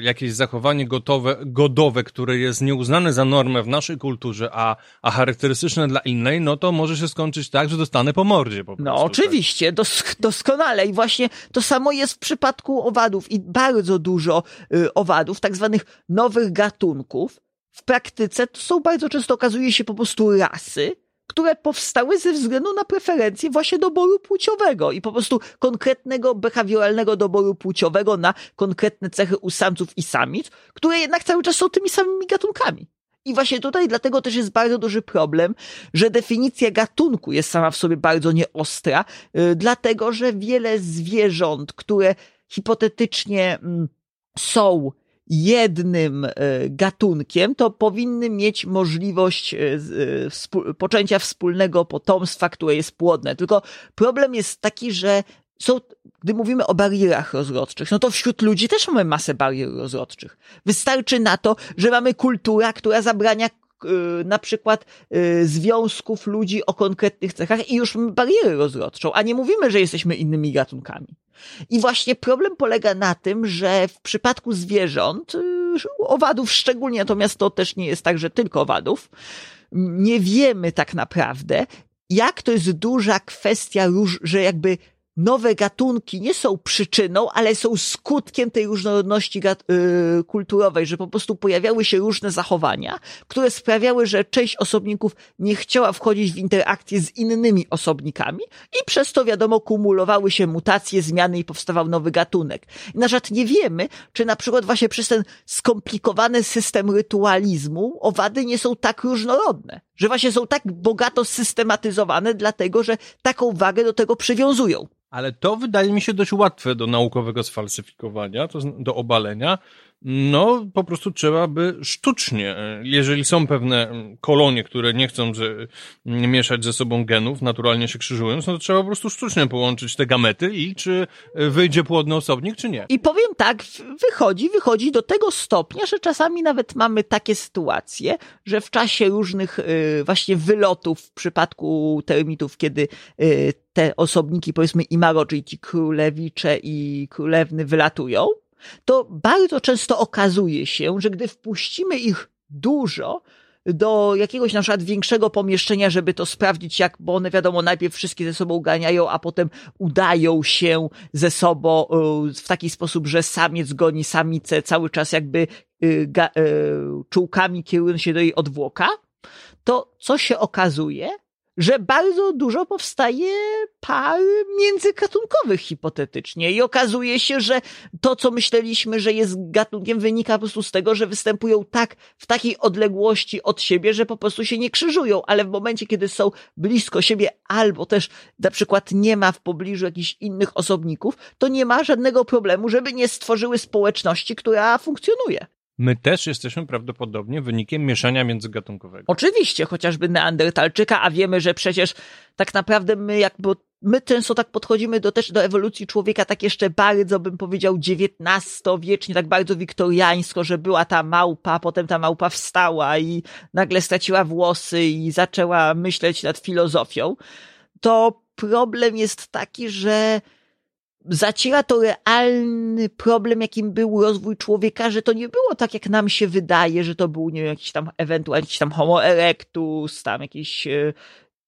jakieś zachowanie gotowe, godowe, które jest nieuznane za normę w naszej kulturze, a, a charakterystyczne dla innej, no to może się skończyć tak, że dostanę po mordzie po no. No oczywiście, dos doskonale. I właśnie to samo jest w przypadku owadów. I bardzo dużo y, owadów, tak zwanych nowych gatunków, w praktyce to są bardzo często okazuje się po prostu rasy, które powstały ze względu na preferencje właśnie doboru płciowego i po prostu konkretnego behawioralnego doboru płciowego na konkretne cechy u samców i samic, które jednak cały czas są tymi samymi gatunkami. I właśnie tutaj dlatego też jest bardzo duży problem, że definicja gatunku jest sama w sobie bardzo nieostra, yy, dlatego że wiele zwierząt, które hipotetycznie yy, są jednym e, gatunkiem, to powinny mieć możliwość e, e, poczęcia wspólnego potomstwa, które jest płodne. Tylko problem jest taki, że są, gdy mówimy o barierach rozrodczych, no to wśród ludzi też mamy masę barier rozrodczych. Wystarczy na to, że mamy kultura, która zabrania na przykład związków ludzi o konkretnych cechach i już mamy barierę rozrodczą, a nie mówimy, że jesteśmy innymi gatunkami. I właśnie problem polega na tym, że w przypadku zwierząt, y, owadów szczególnie, natomiast to też nie jest tak, że tylko owadów, nie wiemy tak naprawdę, jak to jest duża kwestia, że jakby nowe gatunki nie są przyczyną, ale są skutkiem tej różnorodności yy, kulturowej, że po prostu pojawiały się różne zachowania, które sprawiały, że część osobników nie chciała wchodzić w interakcję z innymi osobnikami i przez to wiadomo kumulowały się mutacje, zmiany i powstawał nowy gatunek. Na przykład nie wiemy, czy na przykład właśnie przez ten skomplikowany system rytualizmu owady nie są tak różnorodne, że właśnie są tak bogato systematyzowane, dlatego że taką wagę do tego przywiązują. Ale to wydaje mi się dość łatwe do naukowego sfalsyfikowania, to do obalenia. No, po prostu trzeba by sztucznie, e, jeżeli są pewne kolonie, które nie chcą że, mieszać ze sobą genów, naturalnie się krzyżując, no to trzeba po prostu sztucznie połączyć te gamety i czy e, wyjdzie płodny osobnik, czy nie. I powiem tak, wychodzi, wychodzi do tego stopnia, że czasami nawet mamy takie sytuacje, że w czasie różnych e, właśnie wylotów w przypadku termitów, kiedy te osobniki, powiedzmy Imaro, czyli ci królewicze i królewny wylatują, to bardzo często okazuje się, że gdy wpuścimy ich dużo, do jakiegoś na przykład większego pomieszczenia, żeby to sprawdzić, jak, bo one wiadomo, najpierw wszystkie ze sobą ganiają, a potem udają się ze sobą y, w taki sposób, że samiec goni samicę cały czas jakby y, y, czułkami kierując się do jej odwłoka, to co się okazuje? Że bardzo dużo powstaje par międzygatunkowych hipotetycznie i okazuje się, że to, co myśleliśmy, że jest gatunkiem, wynika po prostu z tego, że występują tak w takiej odległości od siebie, że po prostu się nie krzyżują, ale w momencie, kiedy są blisko siebie albo też na przykład nie ma w pobliżu jakichś innych osobników, to nie ma żadnego problemu, żeby nie stworzyły społeczności, która funkcjonuje. My też jesteśmy prawdopodobnie wynikiem mieszania międzygatunkowego. Oczywiście, chociażby Neandertalczyka, a wiemy, że przecież tak naprawdę my jakby my często tak podchodzimy do, też do ewolucji człowieka tak jeszcze bardzo, bym powiedział, XIX-wiecznie, tak bardzo wiktoriańsko, że była ta małpa, potem ta małpa wstała i nagle straciła włosy i zaczęła myśleć nad filozofią. To problem jest taki, że zaciera to realny problem, jakim był rozwój człowieka, że to nie było tak, jak nam się wydaje, że to był, nie wiem, jakiś tam ewentualnie jakiś tam homo erectus, tam jakiś e,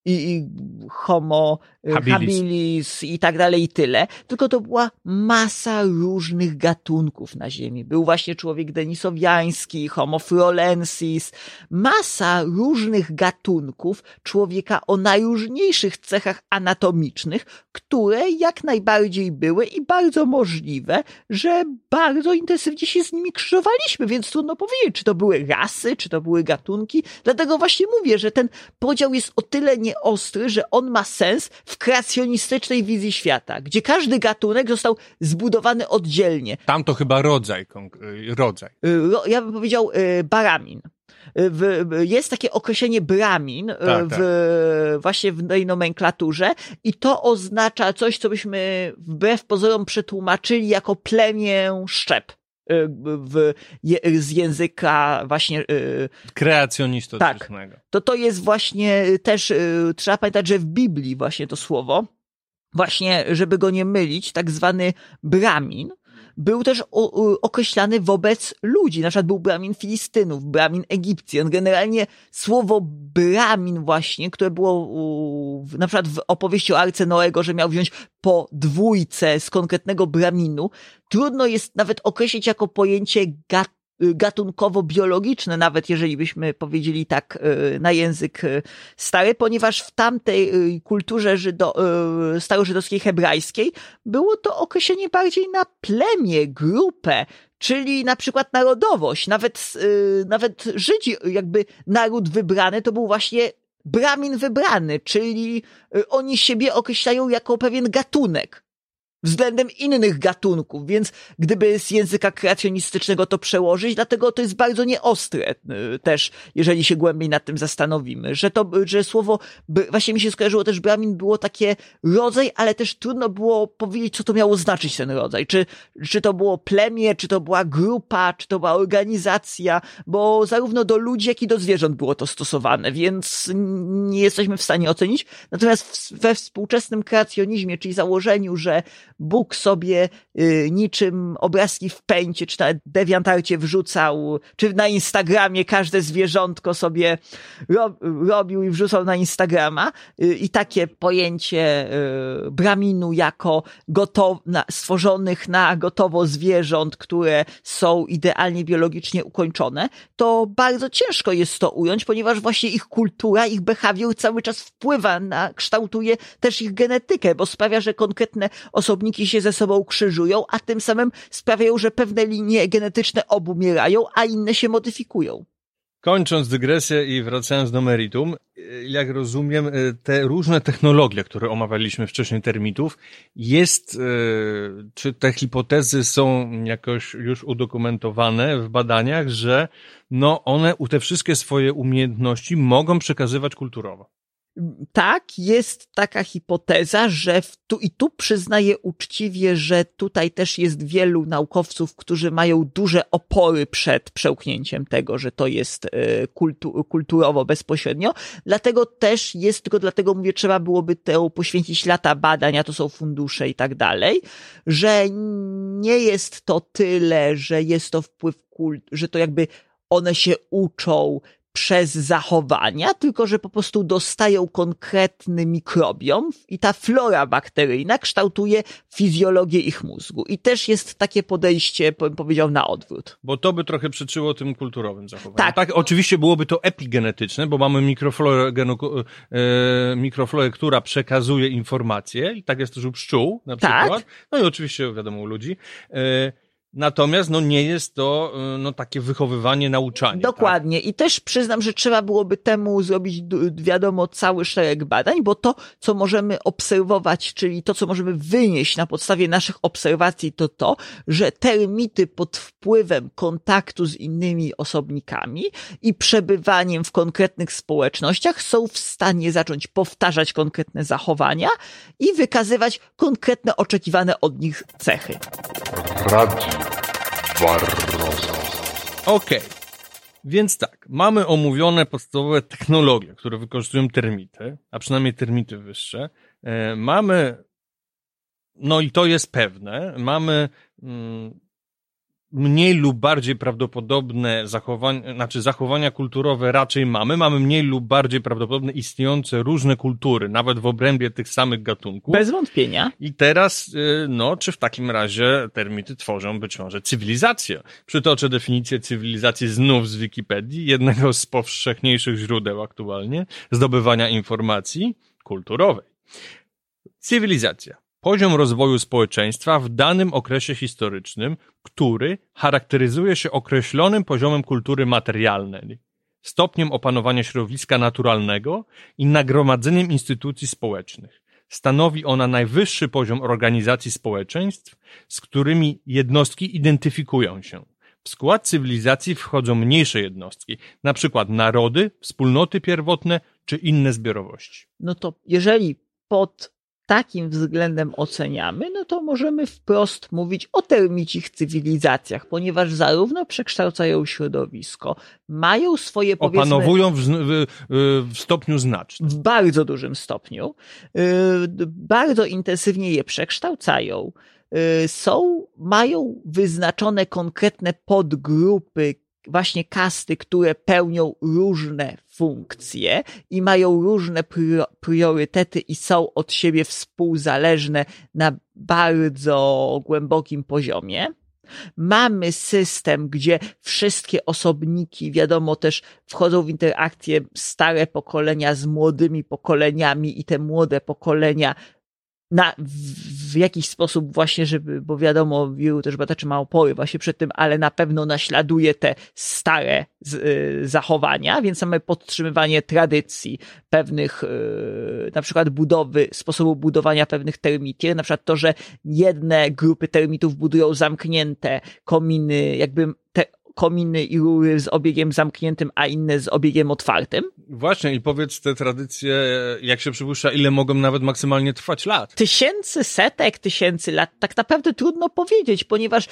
i, i homo y, habilis. habilis i tak dalej i tyle, tylko to była masa różnych gatunków na Ziemi. Był właśnie człowiek denisowiański, homo frolensis, masa różnych gatunków człowieka o najróżniejszych cechach anatomicznych, które jak najbardziej były i bardzo możliwe, że bardzo intensywnie się z nimi krzyżowaliśmy, więc trudno powiedzieć, czy to były rasy, czy to były gatunki. Dlatego właśnie mówię, że ten podział jest o tyle nieostry, że on ma sens w kreacjonistycznej wizji świata, gdzie każdy gatunek został zbudowany oddzielnie. Tam to chyba rodzaj, rodzaj. Y, ja bym powiedział y, baramin. W, jest takie określenie bramin tak, w, tak. właśnie w tej nomenklaturze i to oznacza coś, co byśmy wbrew pozorom przetłumaczyli jako plemię szczep w, z języka właśnie kreacjonistycznego. Tak, to to jest właśnie też, trzeba pamiętać, że w Biblii właśnie to słowo, właśnie, żeby go nie mylić, tak zwany bramin, był też określany wobec ludzi. Na przykład był bramin Filistynów, bramin Egipcjan. Generalnie słowo bramin właśnie, które było na przykład w opowieści o Arce Noego, że miał wziąć po dwójce z konkretnego braminu, trudno jest nawet określić jako pojęcie gat gatunkowo-biologiczne, nawet jeżeli byśmy powiedzieli tak e, na język e, stary, ponieważ w tamtej kulturze żydo, starożydowskiej hebrajskiej było to określenie bardziej na plemię, grupę, czyli na przykład narodowość. Nawet, nawet Żydzi, jakby naród wybrany, to był właśnie bramin wybrany, czyli oni siebie określają jako pewien gatunek względem innych gatunków, więc gdyby z języka kreacjonistycznego to przełożyć, dlatego to jest bardzo nieostre y, też, jeżeli się głębiej nad tym zastanowimy, że to, że słowo, właśnie mi się skojarzyło też Brahmin było takie rodzaj, ale też trudno było powiedzieć, co to miało znaczyć ten rodzaj, czy, czy to było plemię, czy to była grupa, czy to była organizacja, bo zarówno do ludzi, jak i do zwierząt było to stosowane, więc nie jesteśmy w stanie ocenić, natomiast we współczesnym kreacjonizmie, czyli założeniu, że Bóg sobie y, niczym obrazki w pęcie, czy na dewiantarcie wrzucał, czy na Instagramie każde zwierzątko sobie ro, robił i wrzucał na Instagrama y, i takie pojęcie y, braminu jako gotow, na, stworzonych na gotowo zwierząt, które są idealnie biologicznie ukończone, to bardzo ciężko jest to ująć, ponieważ właśnie ich kultura, ich behawior cały czas wpływa na, kształtuje też ich genetykę, bo sprawia, że konkretne osobniki składniki się ze sobą krzyżują, a tym samym sprawiają, że pewne linie genetyczne obumierają, a inne się modyfikują. Kończąc dygresję i wracając do meritum, jak rozumiem, e, te różne technologie, które omawialiśmy wcześniej termitów, jest, e, czy te hipotezy są jakoś już udokumentowane w badaniach, że no one te wszystkie swoje umiejętności mogą przekazywać kulturowo? Tak, jest taka hipoteza, że tu i tu przyznaję uczciwie, że tutaj też jest wielu naukowców, którzy mają duże opory przed przełknięciem tego, że to jest e, kultu, kulturowo bezpośrednio. Dlatego też jest, tylko dlatego mówię, trzeba byłoby temu poświęcić lata badań, a to są fundusze i tak dalej, że nie jest to tyle, że jest to wpływ kult, że to jakby one się uczą przez zachowania, tylko że po prostu dostają konkretny mikrobiom i ta flora bakteryjna kształtuje fizjologię ich mózgu. I też jest takie podejście, bym powiedział, na odwrót. Bo to by trochę przyczyło tym kulturowym zachowaniom. Tak. tak oczywiście byłoby to epigenetyczne, bo mamy mikroflorę, genu, e, mikroflorę, która przekazuje informacje i tak jest też u pszczół na tak. przykład. Tak. No i oczywiście wiadomo u ludzi. E, Natomiast no nie jest to y, no, takie wychowywanie, nauczanie. Dokładnie. Tak? I też przyznam, że trzeba byłoby temu zrobić, wiadomo, cały szereg badań, bo to, co możemy obserwować, czyli to, co możemy wynieść na podstawie naszych obserwacji, to to, że termity pod wpływem kontaktu z innymi osobnikami i przebywaniem w konkretnych społecznościach są w stanie zacząć powtarzać konkretne zachowania i wykazywać konkretne oczekiwane od nich cechy. Radio. Barroso. Okej. Okay. Więc tak, mamy omówione podstawowe technologie, które wykorzystują termity, a przynajmniej termity wyższe. E, mamy, no i to jest pewne, mamy mm, mniej lub bardziej prawdopodobne zachowania, znaczy zachowania kulturowe raczej mamy. Mamy mniej lub bardziej prawdopodobne istniejące różne kultury, nawet w obrębie tych samych gatunków. Bez wątpienia. I teraz, y, no, czy w takim razie termity tworzą być może cywilizację? Przytoczę definicję cywilizacji znów z Wikipedii, jednego z powszechniejszych źródeł aktualnie zdobywania informacji kulturowej. Cywilizacja poziom rozwoju społeczeństwa w danym okresie historycznym, który charakteryzuje się określonym poziomem kultury materialnej, stopniem opanowania środowiska naturalnego i nagromadzeniem instytucji społecznych. Stanowi ona najwyższy poziom organizacji społeczeństw, z którymi jednostki identyfikują się. W skład cywilizacji wchodzą mniejsze jednostki, przykład narody, wspólnoty pierwotne czy inne zbiorowości. No to jeżeli pod takim względem oceniamy, no to możemy wprost mówić o termicich cywilizacjach, ponieważ zarówno przekształcają środowisko, mają swoje powiedzmy... Opanowują w, w, w stopniu znacznym. W bardzo dużym stopniu. Yy, bardzo intensywnie je przekształcają. Yy, są, mają wyznaczone konkretne podgrupy właśnie kasty, które pełnią różne funkcje i mają różne priorytety i są od siebie współzależne na bardzo głębokim poziomie. Mamy system, gdzie wszystkie osobniki, wiadomo, też wchodzą w interakcję stare pokolenia z młodymi pokoleniami i te młode pokolenia na, w, w, jakiś sposób właśnie, żeby, bo wiadomo, wielu też badaczy ma opory właśnie przed tym, ale na pewno naśladuje te stare z, y, zachowania, więc mamy podtrzymywanie tradycji pewnych, y, na przykład budowy, sposobu budowania pewnych termitier, na przykład to, że jedne grupy termitów budują zamknięte kominy, jakby te, kominy i rury z obiegiem zamkniętym, a inne z obiegiem otwartym. Właśnie i powiedz te tradycje, jak się przypuszcza, ile mogą nawet maksymalnie trwać lat? Tysięcy, setek tysięcy lat, tak naprawdę trudno powiedzieć, ponieważ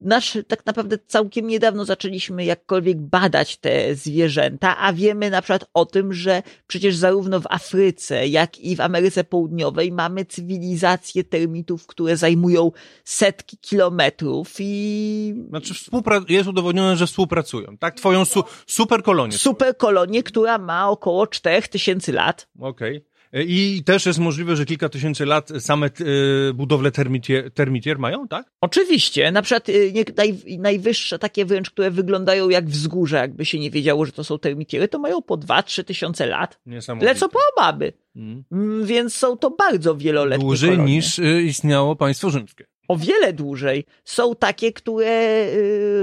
nasz, tak naprawdę całkiem niedawno zaczęliśmy jakkolwiek badać te zwierzęta, a wiemy na przykład o tym, że przecież zarówno w Afryce, jak i w Ameryce Południowej mamy cywilizacje termitów, które zajmują setki kilometrów i... Znaczy współpra- jest udowodnione, że współpracują, tak? Twoją su- superkolonię. Superkolonię, która ma około 4000 lat. Okej. Okay. I też jest możliwe, że kilka tysięcy lat same y, budowle termitier, termitier mają, tak? Oczywiście. Na przykład nie, naj, najwyższe takie wręcz, które wyglądają jak wzgórze, jakby się nie wiedziało, że to są termitiery, to mają po 2-3 tysiące lat. Lecą po obaby. Mm. mm. Więc są to bardzo wieloletnie Dłużej kolonie. niż y, istniało państwo rzymskie o wiele dłużej. Są takie, które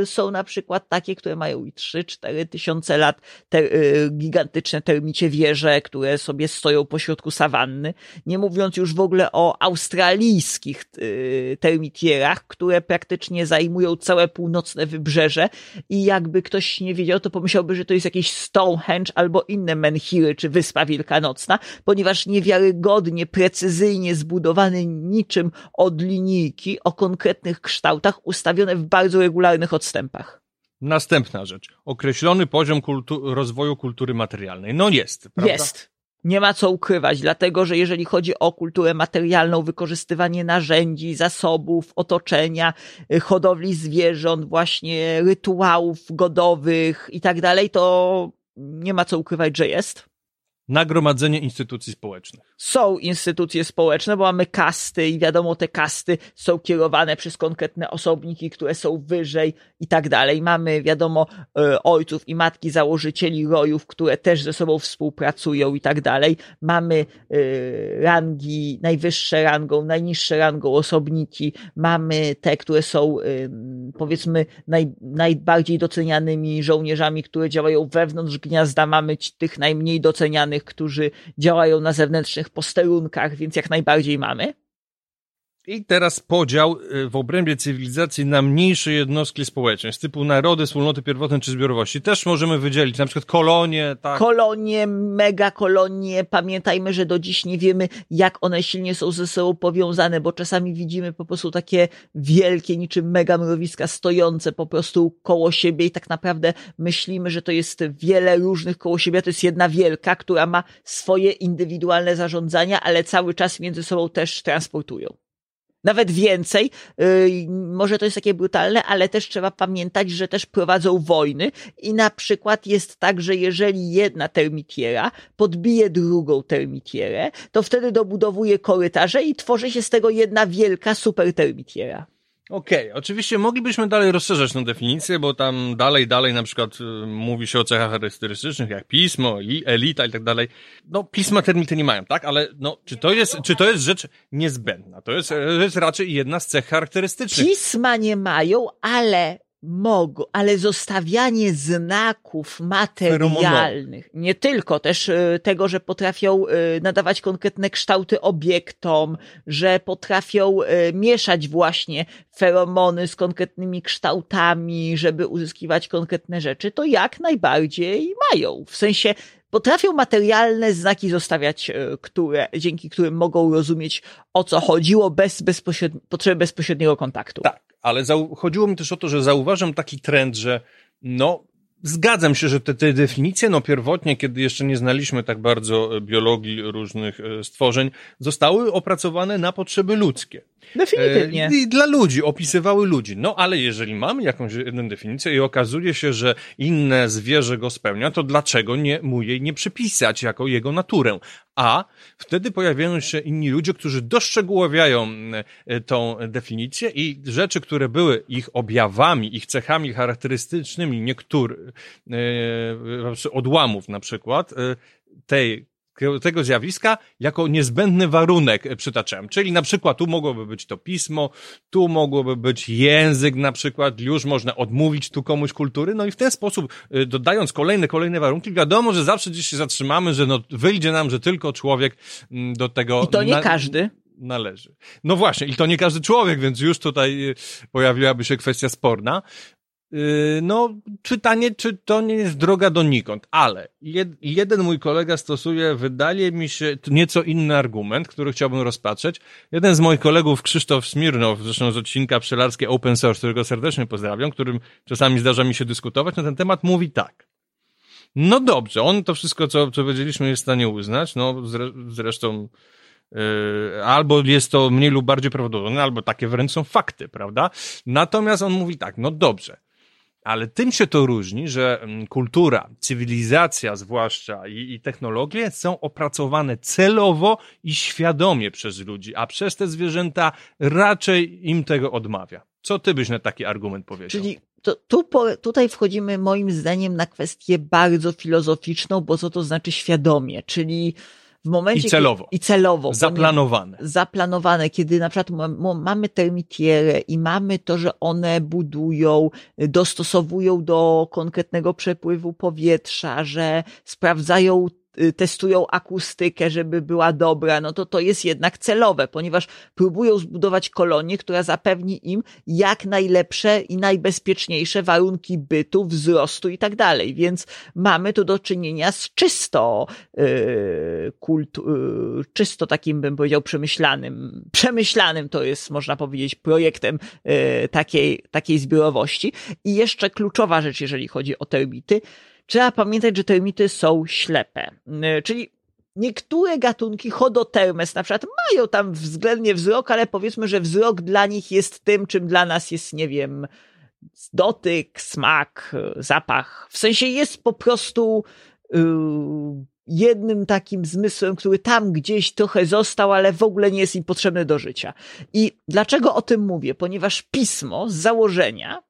y, są na przykład takie, które mają i 3-4 tysiące lat, te, y, gigantyczne termicie wieże, które sobie stoją pośrodku sawanny. Nie mówiąc już w ogóle o australijskich y, termitierach, które praktycznie zajmują całe północne wybrzeże i jakby ktoś nie wiedział, to pomyślałby, że to jest jakiś Stonehenge albo inne menhiry czy Wyspa Wielkanocna, ponieważ niewiarygodnie, precyzyjnie zbudowany niczym od linijki o konkretnych kształtach ustawione w bardzo regularnych odstępach. Następna rzecz. Określony poziom kultu rozwoju kultury materialnej. No jest, prawda? Jest. Nie ma co ukrywać, dlatego że jeżeli chodzi o kulturę materialną, wykorzystywanie narzędzi, zasobów, otoczenia, y, hodowli zwierząt, właśnie rytuałów godowych i tak dalej, to nie ma co ukrywać, że jest. Nagromadzenie instytucji społecznych. Są instytucje społeczne, bo mamy kasty i wiadomo, te kasty są kierowane przez konkretne osobniki, które są wyżej i tak dalej. Mamy, wiadomo, e, ojców i matki założycieli rojów, które też ze sobą współpracują i tak dalej. Mamy e, rangi, najwyższe rangą, najniższe rangą osobniki. Mamy te, które są, e, powiedzmy, naj, najbardziej docenianymi żołnierzami, które działają wewnątrz gniazda. Mamy tych najmniej docenianych, którzy działają na zewnętrznych posterunkach, więc jak najbardziej mamy. I teraz podział y, w obrębie cywilizacji na mniejsze jednostki społeczne, z typu narody, wspólnoty pierwotne czy zbiorowości. Też możemy wydzielić, na przykład kolonie, tak? Kolonie, megakolonie. Pamiętajmy, że do dziś nie wiemy, jak one silnie są ze sobą powiązane, bo czasami widzimy po prostu takie wielkie, niczym mega mrowiska stojące po prostu koło siebie i tak naprawdę myślimy, że to jest wiele różnych koło siebie. To jest jedna wielka, która ma swoje indywidualne zarządzania, ale cały czas między sobą też transportują. Nawet więcej, yy, może to jest takie brutalne, ale też trzeba pamiętać, że też prowadzą wojny i na przykład jest tak, że jeżeli jedna termitiera podbije drugą termitierę, to wtedy dobudowuje korytarze i tworzy się z tego jedna wielka super termitiera. Okej, okay. oczywiście moglibyśmy dalej rozszerzać tę definicję, bo tam dalej, dalej na przykład y, mówi się o cechach charakterystycznych, jak pismo, elita i tak dalej. No, pisma termity nie mają, tak? Ale no, czy to jest, czy to jest rzecz niezbędna? To jest, to jest raczej jedna z cech charakterystycznych. Pisma nie mają, ale mogą, ale zostawianie znaków materialnych, nie tylko też y, tego, że potrafią y, nadawać konkretne kształty obiektom, że potrafią y, mieszać właśnie feromony z konkretnymi kształtami, żeby uzyskiwać konkretne rzeczy, to jak najbardziej mają. W sensie potrafią materialne znaki zostawiać, które, dzięki którym mogą rozumieć o co chodziło bez bezpośredni- potrzeby bezpośredniego kontaktu. Tak ale chodziło mi też o to, że zauważam taki trend, że no, Zgadzam się, że te, te definicje, no pierwotnie, kiedy jeszcze nie znaliśmy tak bardzo biologii różnych e, stworzeń, zostały opracowane na potrzeby ludzkie. Definitywnie. E, I dla ludzi, opisywały ludzi. No ale jeżeli mamy jakąś jedną definicję i okazuje się, że inne zwierzę go spełnia, to dlaczego nie mu jej nie przypisać jako jego naturę? A wtedy pojawiają się inni ludzie, którzy doszczegóławiają e, tą definicję i rzeczy, które były ich objawami, ich cechami charakterystycznymi, niektórych e, odłamów na przykład, tej tego zjawiska jako niezbędny warunek przytaczałem. Czyli na przykład tu mogłoby być to pismo, tu mogłoby być język na przykład, już można odmówić tu komuś kultury, no i w ten sposób y, dodając kolejne, kolejne warunki, wiadomo, że zawsze gdzieś się zatrzymamy, że no wyjdzie nam, że tylko człowiek mm, do tego... I to nie na... każdy należy. No właśnie, i to nie każdy człowiek, więc już tutaj y, pojawiłaby się kwestia sporna. Yy, no, pytanie, czy to nie jest droga donikąd, ale jed, jeden mój kolega stosuje, wydaje mi się, nieco inny argument, który chciałbym rozpatrzeć. Jeden z moich kolegów, Krzysztof Smirnow, zresztą z odcinka Pszczelarskie Open Source, którego serdecznie pozdrawiam, którym czasami zdarza mi się dyskutować na ten temat, mówi tak. No dobrze, on to wszystko, co, co powiedzieliśmy, jest w stanie uznać, no zre, zresztą Yy, albo jest to mniej lub bardziej prawdopodobne, albo takie wręcz są fakty, prawda? Natomiast on mówi tak, no dobrze, ale tym się to różni, że mm, kultura, cywilizacja zwłaszcza i, i, technologie są opracowane celowo i świadomie przez ludzi, a przez te zwierzęta raczej im tego odmawia. Co ty byś na taki argument powiedział? Czyli to, tu, po, tutaj wchodzimy moim zdaniem na kwestię bardzo filozoficzną, bo co to znaczy świadomie, czyli w momencie. I celowo. Kiedy, I celowo. Zaplanowane. Zaplanowane, kiedy na przykład mamy termitierę i mamy to, że one budują, dostosowują do konkretnego przepływu powietrza, że sprawdzają Y, testują akustykę, żeby była dobra, no to to jest jednak celowe, ponieważ próbują zbudować kolonię, która zapewni im jak najlepsze i najbezpieczniejsze warunki bytu, wzrostu i tak dalej. Więc mamy tu do czynienia z czysto yy, kultu, yy, czysto takim bym powiedział przemyślanym. Przemyślanym to jest, można powiedzieć, projektem yy, takiej, takiej zbiorowości. I jeszcze kluczowa rzecz, jeżeli chodzi o termity, Trzeba pamiętać, że termity są ślepe. Y, czyli niektóre gatunki chodotermes na przykład mają tam względnie wzrok, ale powiedzmy, że wzrok dla nich jest tym, czym dla nas jest, nie wiem, dotyk, smak, zapach. W sensie jest po prostu yy, jednym takim zmysłem, który tam gdzieś trochę został, ale w ogóle nie jest im potrzebny do życia. I dlaczego o tym mówię? Ponieważ pismo z założenia Y,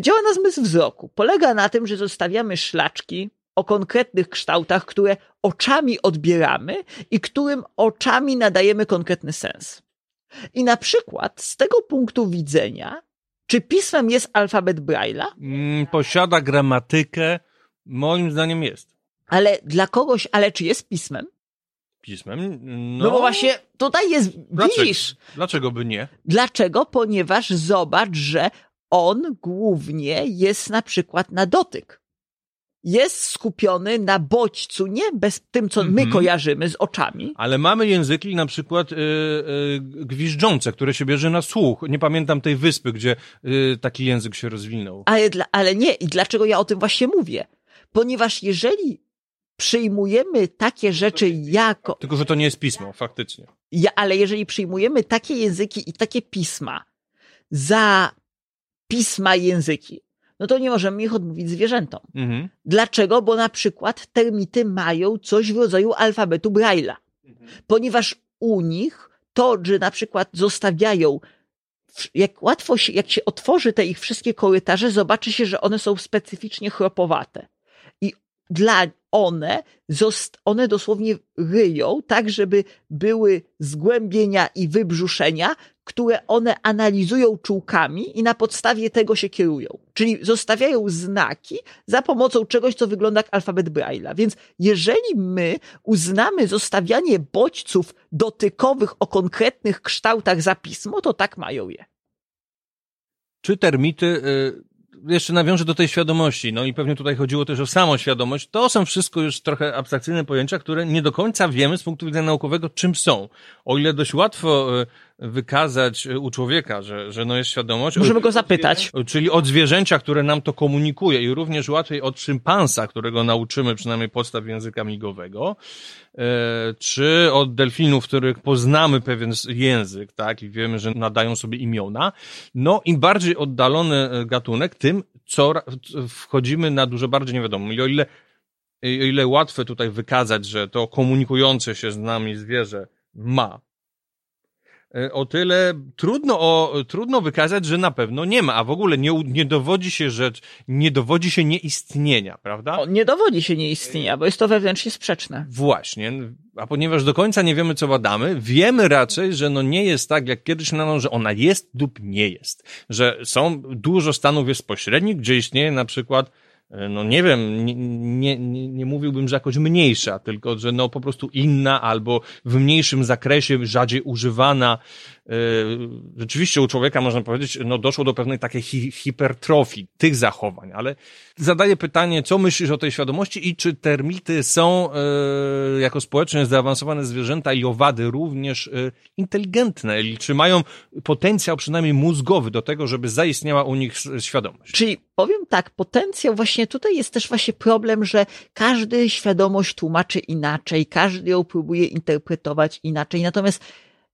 działa na zmysł wzroku. Polega na tym, że zostawiamy szlaczki o konkretnych kształtach, które oczami odbieramy i którym oczami nadajemy konkretny sens. I na przykład z tego punktu widzenia, czy pismem jest alfabet Braille'a? Mm, posiada gramatykę, moim zdaniem jest. Ale dla kogoś, ale czy jest pismem? Pismem? No, no bo właśnie tutaj jest, dlaczego, widzisz. Dlaczego by nie? Dlaczego? Ponieważ zobacz, że on głównie jest na przykład na dotyk. Jest skupiony na bodźcu, nie bez tym, co my -hmm. kojarzymy z oczami. Ale mamy języki na przykład yy, yy, gwiżdżące, które się bierze na słuch. Nie pamiętam tej wyspy, gdzie yy, taki język się rozwinął. Ale, dla, ale nie. I dlaczego ja o tym właśnie mówię? Ponieważ jeżeli przyjmujemy takie rzeczy jako. Tylko, że to nie jest pismo, faktycznie. Ja, ale jeżeli przyjmujemy takie języki i takie pisma za pisma języki, no to nie możemy ich odmówić zwierzętom. Mhm. Dlaczego? Bo na przykład termity mają coś w rodzaju alfabetu Braille'a. Ponieważ u nich to, że na przykład zostawiają jak łatwo się, jak się otworzy te ich wszystkie korytarze, zobaczy się, że one są specyficznie chropowate. I dla one, one dosłownie ryją, tak żeby były zgłębienia i wybrzuszenia, które one analizują czułkami i na podstawie tego się kierują. Czyli zostawiają znaki za pomocą czegoś, co wygląda jak alfabet Braille'a. Więc jeżeli my uznamy zostawianie bodźców dotykowych o konkretnych kształtach za pismo, to tak mają je. Czy termity y, jeszcze nawiążę do tej świadomości, no i pewnie tutaj chodziło też o samą świadomość. To są wszystko już trochę abstrakcyjne pojęcia, które nie do końca wiemy z punktu widzenia naukowego, czym są. O ile dość łatwo y, wykazać u człowieka, że, że no jest świadomość. Możemy go zapytać. Czyli od zwierzęcia, które nam to komunikuje i również łatwiej od szympansa, którego nauczymy przynajmniej podstaw języka migowego, e, czy od delfinów, których poznamy pewien język, tak, i wiemy, że nadają sobie imiona. No, im bardziej oddalony e, gatunek, tym co wchodzimy na dużo bardziej niewiadomo. I o ile, o ile łatwe tutaj wykazać, że to komunikujące się z nami zwierzę ma E, o tyle trudno, o, trudno wykazać, że na pewno nie ma, a w ogóle nie, nie dowodzi się rzecz, nie dowodzi się nieistnienia, prawda? O, nie dowodzi się nieistnienia, bo jest to wewnętrznie sprzeczne. Właśnie, a ponieważ do końca nie wiemy, co badamy, wiemy raczej, że no nie jest tak, jak kiedyś na że ona jest lub nie jest. Że są dużo stanów jest pośrednich, gdzie istnieje na przykład E, no nie wiem, nie, nie, nie, mówiłbym, że jakoś mniejsza, tylko że no po prostu inna albo w mniejszym zakresie, rzadziej używana, rzeczywiście u człowieka można powiedzieć, no doszło do pewnej takiej hi hipertrofii tych zachowań, ale zadaję pytanie, co myślisz o tej świadomości i czy termity są y, jako społecznie zaawansowane zwierzęta i owady również y, inteligentne, czy mają potencjał przynajmniej mózgowy do tego, żeby zaistniała u nich świadomość? Czyli powiem tak, potencjał właśnie tutaj jest też właśnie problem, że każdy świadomość tłumaczy inaczej, każdy ją próbuje interpretować inaczej, natomiast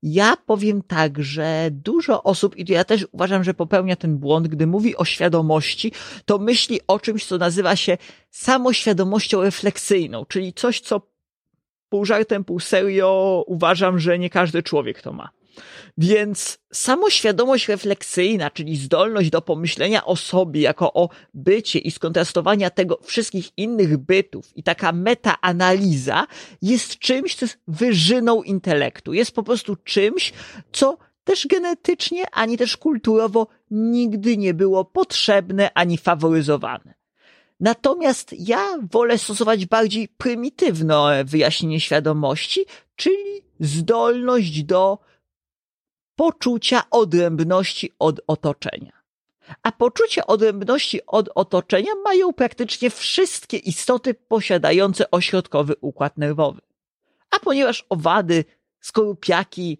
ja powiem tak, że dużo osób, i ja też uważam, że popełnia ten błąd, gdy mówi o świadomości, to myśli o czymś, co nazywa się samoświadomością refleksyjną, czyli coś, co pół żartem, pół serio uważam, że nie każdy człowiek to ma. Więc samoświadomość refleksyjna, czyli zdolność do pomyślenia o sobie jako o bycie i skontrastowania tego wszystkich innych bytów i taka metaanaliza jest czymś, co jest wyżyną intelektu. Jest po prostu czymś, co też genetycznie, ani też kulturowo nigdy nie było potrzebne ani faworyzowane. Natomiast ja wolę stosować bardziej prymitywne wyjaśnienie świadomości, czyli zdolność do poczucia odrębności od otoczenia. A poczucie odrębności od otoczenia mają praktycznie wszystkie istoty posiadające ośrodkowy układ nerwowy. A ponieważ owady, skorupiaki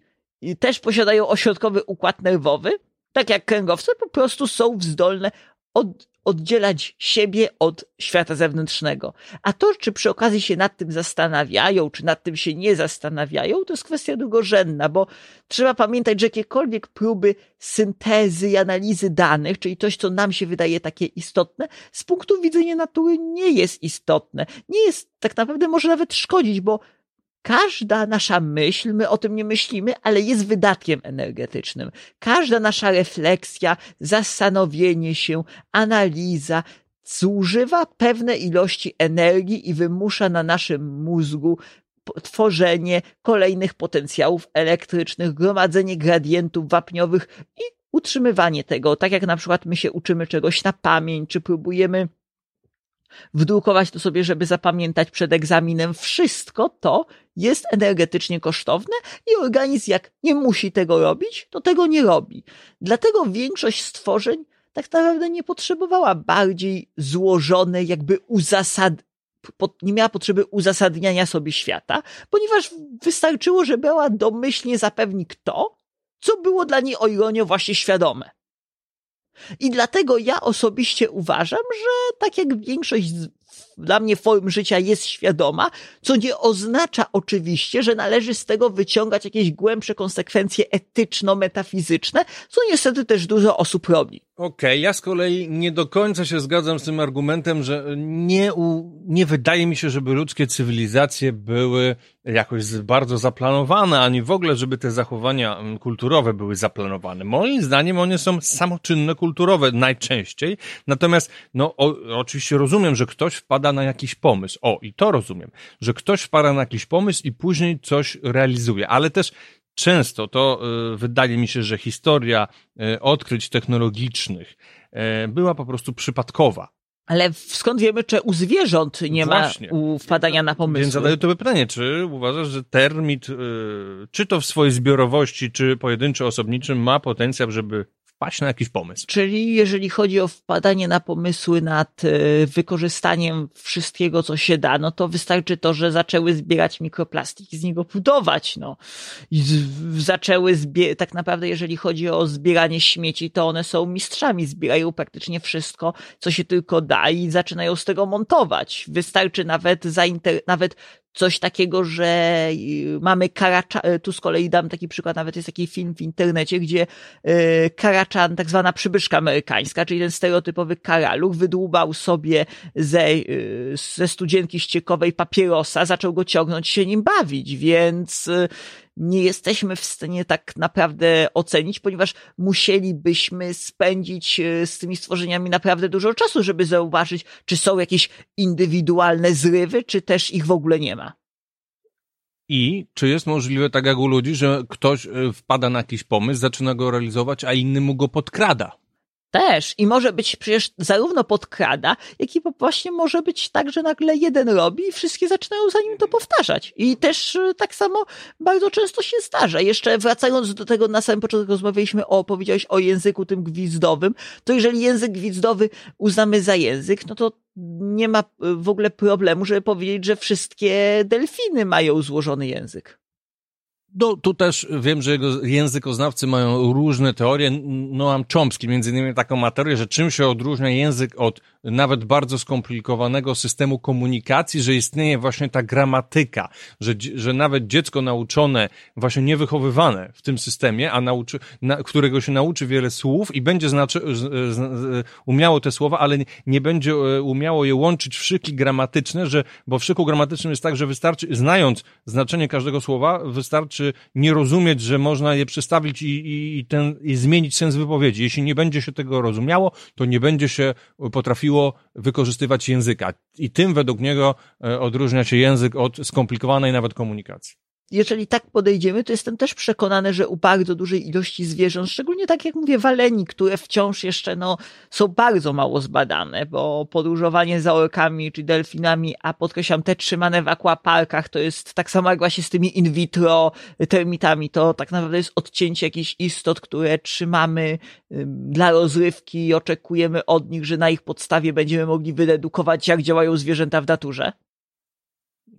też posiadają ośrodkowy układ nerwowy, tak jak kręgowce, po prostu są zdolne od, oddzielać siebie od świata zewnętrznego. A to, czy przy okazji się nad tym zastanawiają, czy nad tym się nie zastanawiają, to jest kwestia drugorzędna, bo trzeba pamiętać, że jakiekolwiek próby syntezy i analizy danych, czyli coś, co nam się wydaje takie istotne, z punktu widzenia natury nie jest istotne. Nie jest, tak naprawdę może nawet szkodzić, bo Każda nasza myśl, my o tym nie myślimy, ale jest wydatkiem energetycznym. Każda nasza refleksja, zastanowienie się, analiza zużywa pewne ilości energii i wymusza na naszym mózgu tworzenie kolejnych potencjałów elektrycznych, gromadzenie gradientów wapniowych i utrzymywanie tego. Tak jak na przykład my się uczymy czegoś na pamięć, czy próbujemy wdrukować to sobie, żeby zapamiętać przed egzaminem. Wszystko to jest energetycznie kosztowne i organizm jak nie musi tego robić, to tego nie robi. Dlatego większość stworzeń tak naprawdę nie potrzebowała bardziej złożonej, jakby uzasad, nie miała potrzeby uzasadniania sobie świata, ponieważ wystarczyło, że była domyślnie zapewnić to, co było dla niej o ironio właśnie świadome. I dlatego ja osobiście uważam, że tak jak większość dla mnie form życia jest świadoma, co nie oznacza oczywiście, że należy z tego wyciągać jakieś głębsze konsekwencje etyczno-metafizyczne, co niestety też dużo osób robi. Okej, okay, ja z kolei nie do końca się zgadzam z tym argumentem, że nie, u, nie wydaje mi się, żeby ludzkie cywilizacje były jakoś bardzo zaplanowane, ani w ogóle, żeby te zachowania mm, kulturowe były zaplanowane. Moim zdaniem one są samoczynne kulturowe najczęściej, natomiast no o, oczywiście rozumiem, że ktoś wpada na jakiś pomysł. O, i to rozumiem, że ktoś wpada na jakiś pomysł i później coś realizuje, ale też często to y, wydaje mi się, że historia y, odkryć technologicznych y, była po prostu przypadkowa. Ale skąd wiemy, czy u zwierząt nie Właśnie. ma wpadania na pomysły? Więc zadaję to pytanie, czy uważasz, że termit, czy to w swojej zbiorowości, czy pojedynczy osobniczym ma potencjał, żeby wpaść na jakiś pomysł. Czyli jeżeli chodzi o wpadanie na pomysły nad e, wykorzystaniem wszystkiego, co się da, no to wystarczy to, że zaczęły zbierać mikroplastik i z niego budować, no. I zaczęły zbierać, tak naprawdę jeżeli chodzi o zbieranie śmieci, to one są mistrzami, zbierają praktycznie wszystko, co się tylko da i zaczynają z tego montować. Wystarczy nawet, zainter- nawet coś takiego, że y, mamy Karaczan, y, tu z kolei dam taki przykład, nawet jest taki film w internecie, gdzie y, Karaczan, tak zwana przybyszka amerykańska, czyli ten stereotypowy karaluch, wydłubał sobie ze, ze studzienki ściekowej papierosa, zaczął go ciągnąć się nim bawić, więc nie jesteśmy w stanie tak naprawdę ocenić, ponieważ musielibyśmy spędzić e, z tymi stworzeniami naprawdę dużo czasu, żeby zauważyć, czy są jakieś indywidualne zrywy, czy też ich w ogóle nie ma. I czy jest możliwe, tak jak u ludzi, że ktoś e, wpada na jakiś pomysł, zaczyna go realizować, a inny mu go podkrada? Też. I może być przecież zarówno podkrada, jak i właśnie może być tak, że nagle jeden robi i wszystkie zaczynają za nim to powtarzać. I też y, tak samo bardzo często się zdarza. Jeszcze wracając do tego, na samym początku rozmawialiśmy o, powiedziałeś o języku tym gwizdowym, to jeżeli język gwizdowy uznamy za język, no to nie ma y, w ogóle problemu, żeby powiedzieć, że wszystkie delfiny mają złożony język. No, tu też wiem, że jego językoznawcy mają różne teorie. Noam Chomsky między innymi taką materię, że czym się odróżnia język od nawet bardzo skomplikowanego systemu komunikacji, że istnieje właśnie ta gramatyka, że, że nawet dziecko nauczone, właśnie niewychowywane w tym systemie, a nauczy, na, którego się nauczy wiele słów i będzie znaczy, umiało te słowa, ale nie, nie będzie e, umiało je łączyć w szyki gramatyczne, że, bo w szyku gramatycznym jest tak, że wystarczy, znając znaczenie każdego słowa, wystarczy nie rozumieć, że można je przestawić i, i, i, ten, i zmienić sens wypowiedzi. Jeśli nie będzie się tego rozumiało, to nie będzie się potrafiło wykorzystywać języka. I tym według niego e, odróżnia się język od skomplikowanej nawet komunikacji jeżeli tak podejdziemy, to jestem też przekonany, że u bardzo dużej ilości zwierząt, szczególnie tak jak mówię, waleni, które wciąż jeszcze no, są bardzo mało zbadane, bo podróżowanie za orkami czy delfinami, a podkreślam, te trzymane w aquaparkach, to jest tak samo jak właśnie z tymi in vitro termitami, to tak naprawdę jest odcięcie jakichś istot, które trzymamy dla rozrywki i oczekujemy od nich, że na ich podstawie będziemy mogli wydedukować, jak działają zwierzęta w naturze.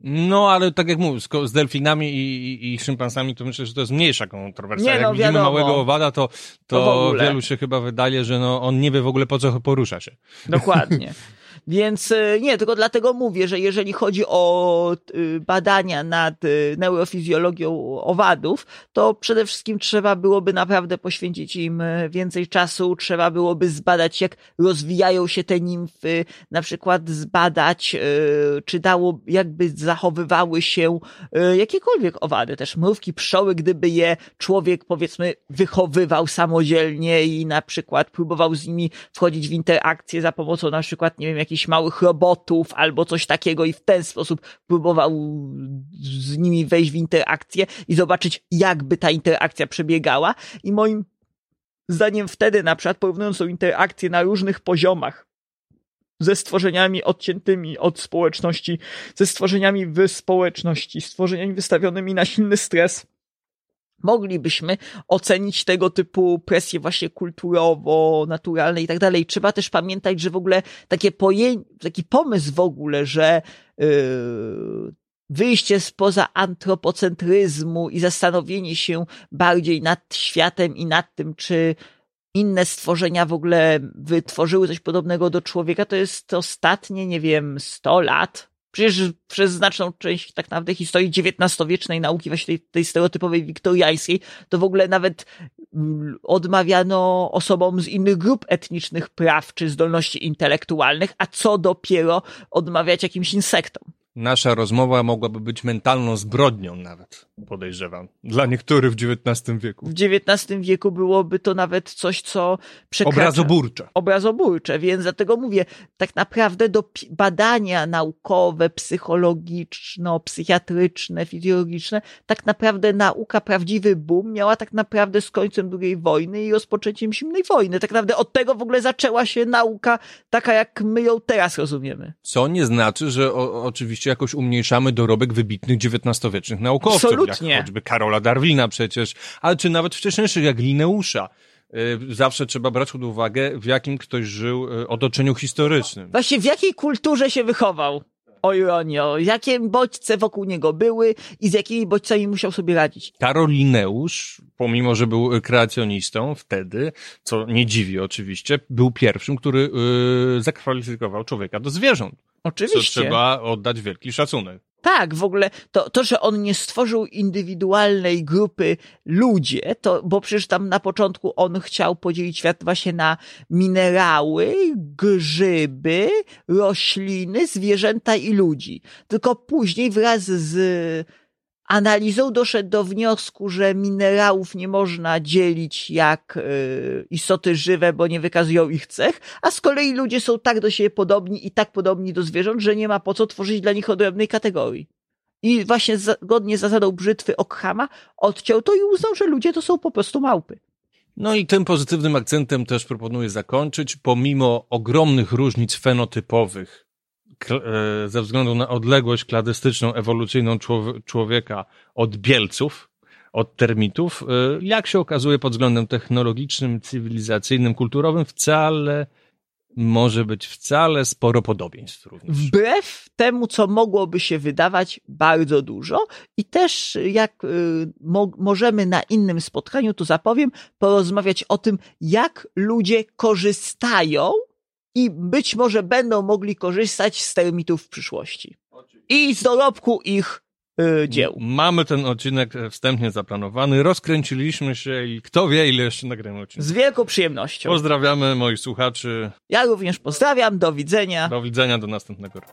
No, ale tak jak mówię, z, delfinami i, i, i szympansami to myślę, że to jest mniejsza kontrowersja. Nie, no, jak widzimy wiadomo. małego owada, to, to, to wielu się chyba wydaje, że no, on nie wie w ogóle po co porusza się. Dokładnie. [LAUGHS] Więc e, nie, tylko dlatego mówię, że jeżeli chodzi o e, badania nad e, neurofizjologią owadów, to przede wszystkim trzeba byłoby naprawdę poświęcić im więcej czasu, trzeba byłoby zbadać, jak rozwijają się te nimfy, na przykład zbadać, czy dało, jakby zachowywały się jakiekolwiek owady, też mrówki, pszczoły, gdyby je człowiek, powiedzmy, wychowywał samodzielnie i na przykład próbował z nimi wchodzić w interakcję za pomocą na przykład, nie wiem, jakichś jakichś małych robotów albo coś takiego i w ten sposób próbował z nimi wejść w interakcję i zobaczyć, jakby ta interakcja przebiegała. I moim zdaniem wtedy na przykład porównując tą interakcję na różnych poziomach, ze stworzeniami odciętymi od społeczności, ze stworzeniami w społeczności, stworzeniami wystawionymi na silny stres, moglibyśmy ocenić tego typu presje właśnie kulturowo, naturalne i tak dalej. Trzeba też pamiętać, że w ogóle takie pojęcie, taki pomysł w ogóle, że yy, wyjście spoza antropocentryzmu i zastanowienie się bardziej nad światem i nad tym, czy inne stworzenia w ogóle wytworzyły coś podobnego do człowieka, to jest ostatnie, nie wiem, 100 lat. Przecież przez znaczną część tak naprawdę historii XIX-wiecznej nauki, właśnie tej, tej stereotypowej wiktoriańskiej, to w ogóle nawet mm, odmawiano osobom z innych grup etnicznych praw czy zdolności intelektualnych, a co dopiero odmawiać jakimś insektom. Nasza rozmowa mogłaby być mentalną zbrodnią nawet, podejrzewam. Dla niektórych w XIX wieku. W XIX wieku byłoby to nawet coś, co przekracza... Obrazoburcze. Obrazoburcze, więc dlatego mówię, tak naprawdę do badania naukowe, psychologiczno-psychiatryczne, fizjologiczne, tak naprawdę nauka prawdziwy boom miała tak naprawdę z końcem II wojny i rozpoczęciem zimnej wojny. Tak naprawdę od tego w ogóle zaczęła się nauka taka, jak my ją teraz rozumiemy. Co nie znaczy, że o, oczywiście oczywiście jakoś umniejszamy dorobek wybitnych XIX-wiecznych naukowców. Absolutnie. Jak choćby Karola Darwina przecież, ale czy nawet wcześniejszych, jak Lineusza. Y, zawsze trzeba brać pod uwagę, w jakim ktoś żył y, otoczeniu historycznym. Właśnie w jakiej kulturze się wychował. O ironio, jakie bodźce wokół niego były i z jakimi bodźcami musiał sobie radzić. Karol Lineusz, pomimo że był kreacjonistą wtedy, co nie dziwi oczywiście, był pierwszym, który yy, zakwalifikował człowieka do zwierząt. Oczywiście. Co trzeba oddać wielki szacunek. Tak, w ogóle to, to, że on nie stworzył indywidualnej grupy ludzie, to, bo przecież tam na początku on chciał podzielić świat właśnie na minerały, grzyby, rośliny, zwierzęta i ludzi. Tylko później wraz z analizą doszedł do wniosku, że minerałów nie można dzielić jak y, istoty żywe, bo nie wykazują ich cech, a z kolei ludzie są tak do siebie podobni i tak podobni do zwierząt, że nie ma po co tworzyć dla nich odrębnej kategorii. I właśnie zgodnie z zasadą brzytwy Ockhama odciął to i uznał, że ludzie to są po prostu małpy. No i tym pozytywnym akcentem też proponuję zakończyć, pomimo ogromnych różnic fenotypowych ze względu na odległość kladystyczną, ewolucyjną człowieka od bielców, od termitów, e, jak się okazuje pod względem technologicznym, cywilizacyjnym, kulturowym, wcale może być wcale sporo podobieństw również. Wbrew temu, co mogłoby się wydawać, bardzo dużo i też jak y, mo możemy na innym spotkaniu, to zapowiem, porozmawiać o tym, jak ludzie korzystają i być może będą mogli korzystać z termitów w przyszłości. I z dorobku ich y, dzieł. Mamy ten odcinek wstępnie zaplanowany, rozkręciliśmy się i kto wie, ile jeszcze nagramy odcinek. Z wielką przyjemnością. Pozdrawiamy moich słuchaczy. Ja również pozdrawiam, do widzenia. Do widzenia, do następnego razu.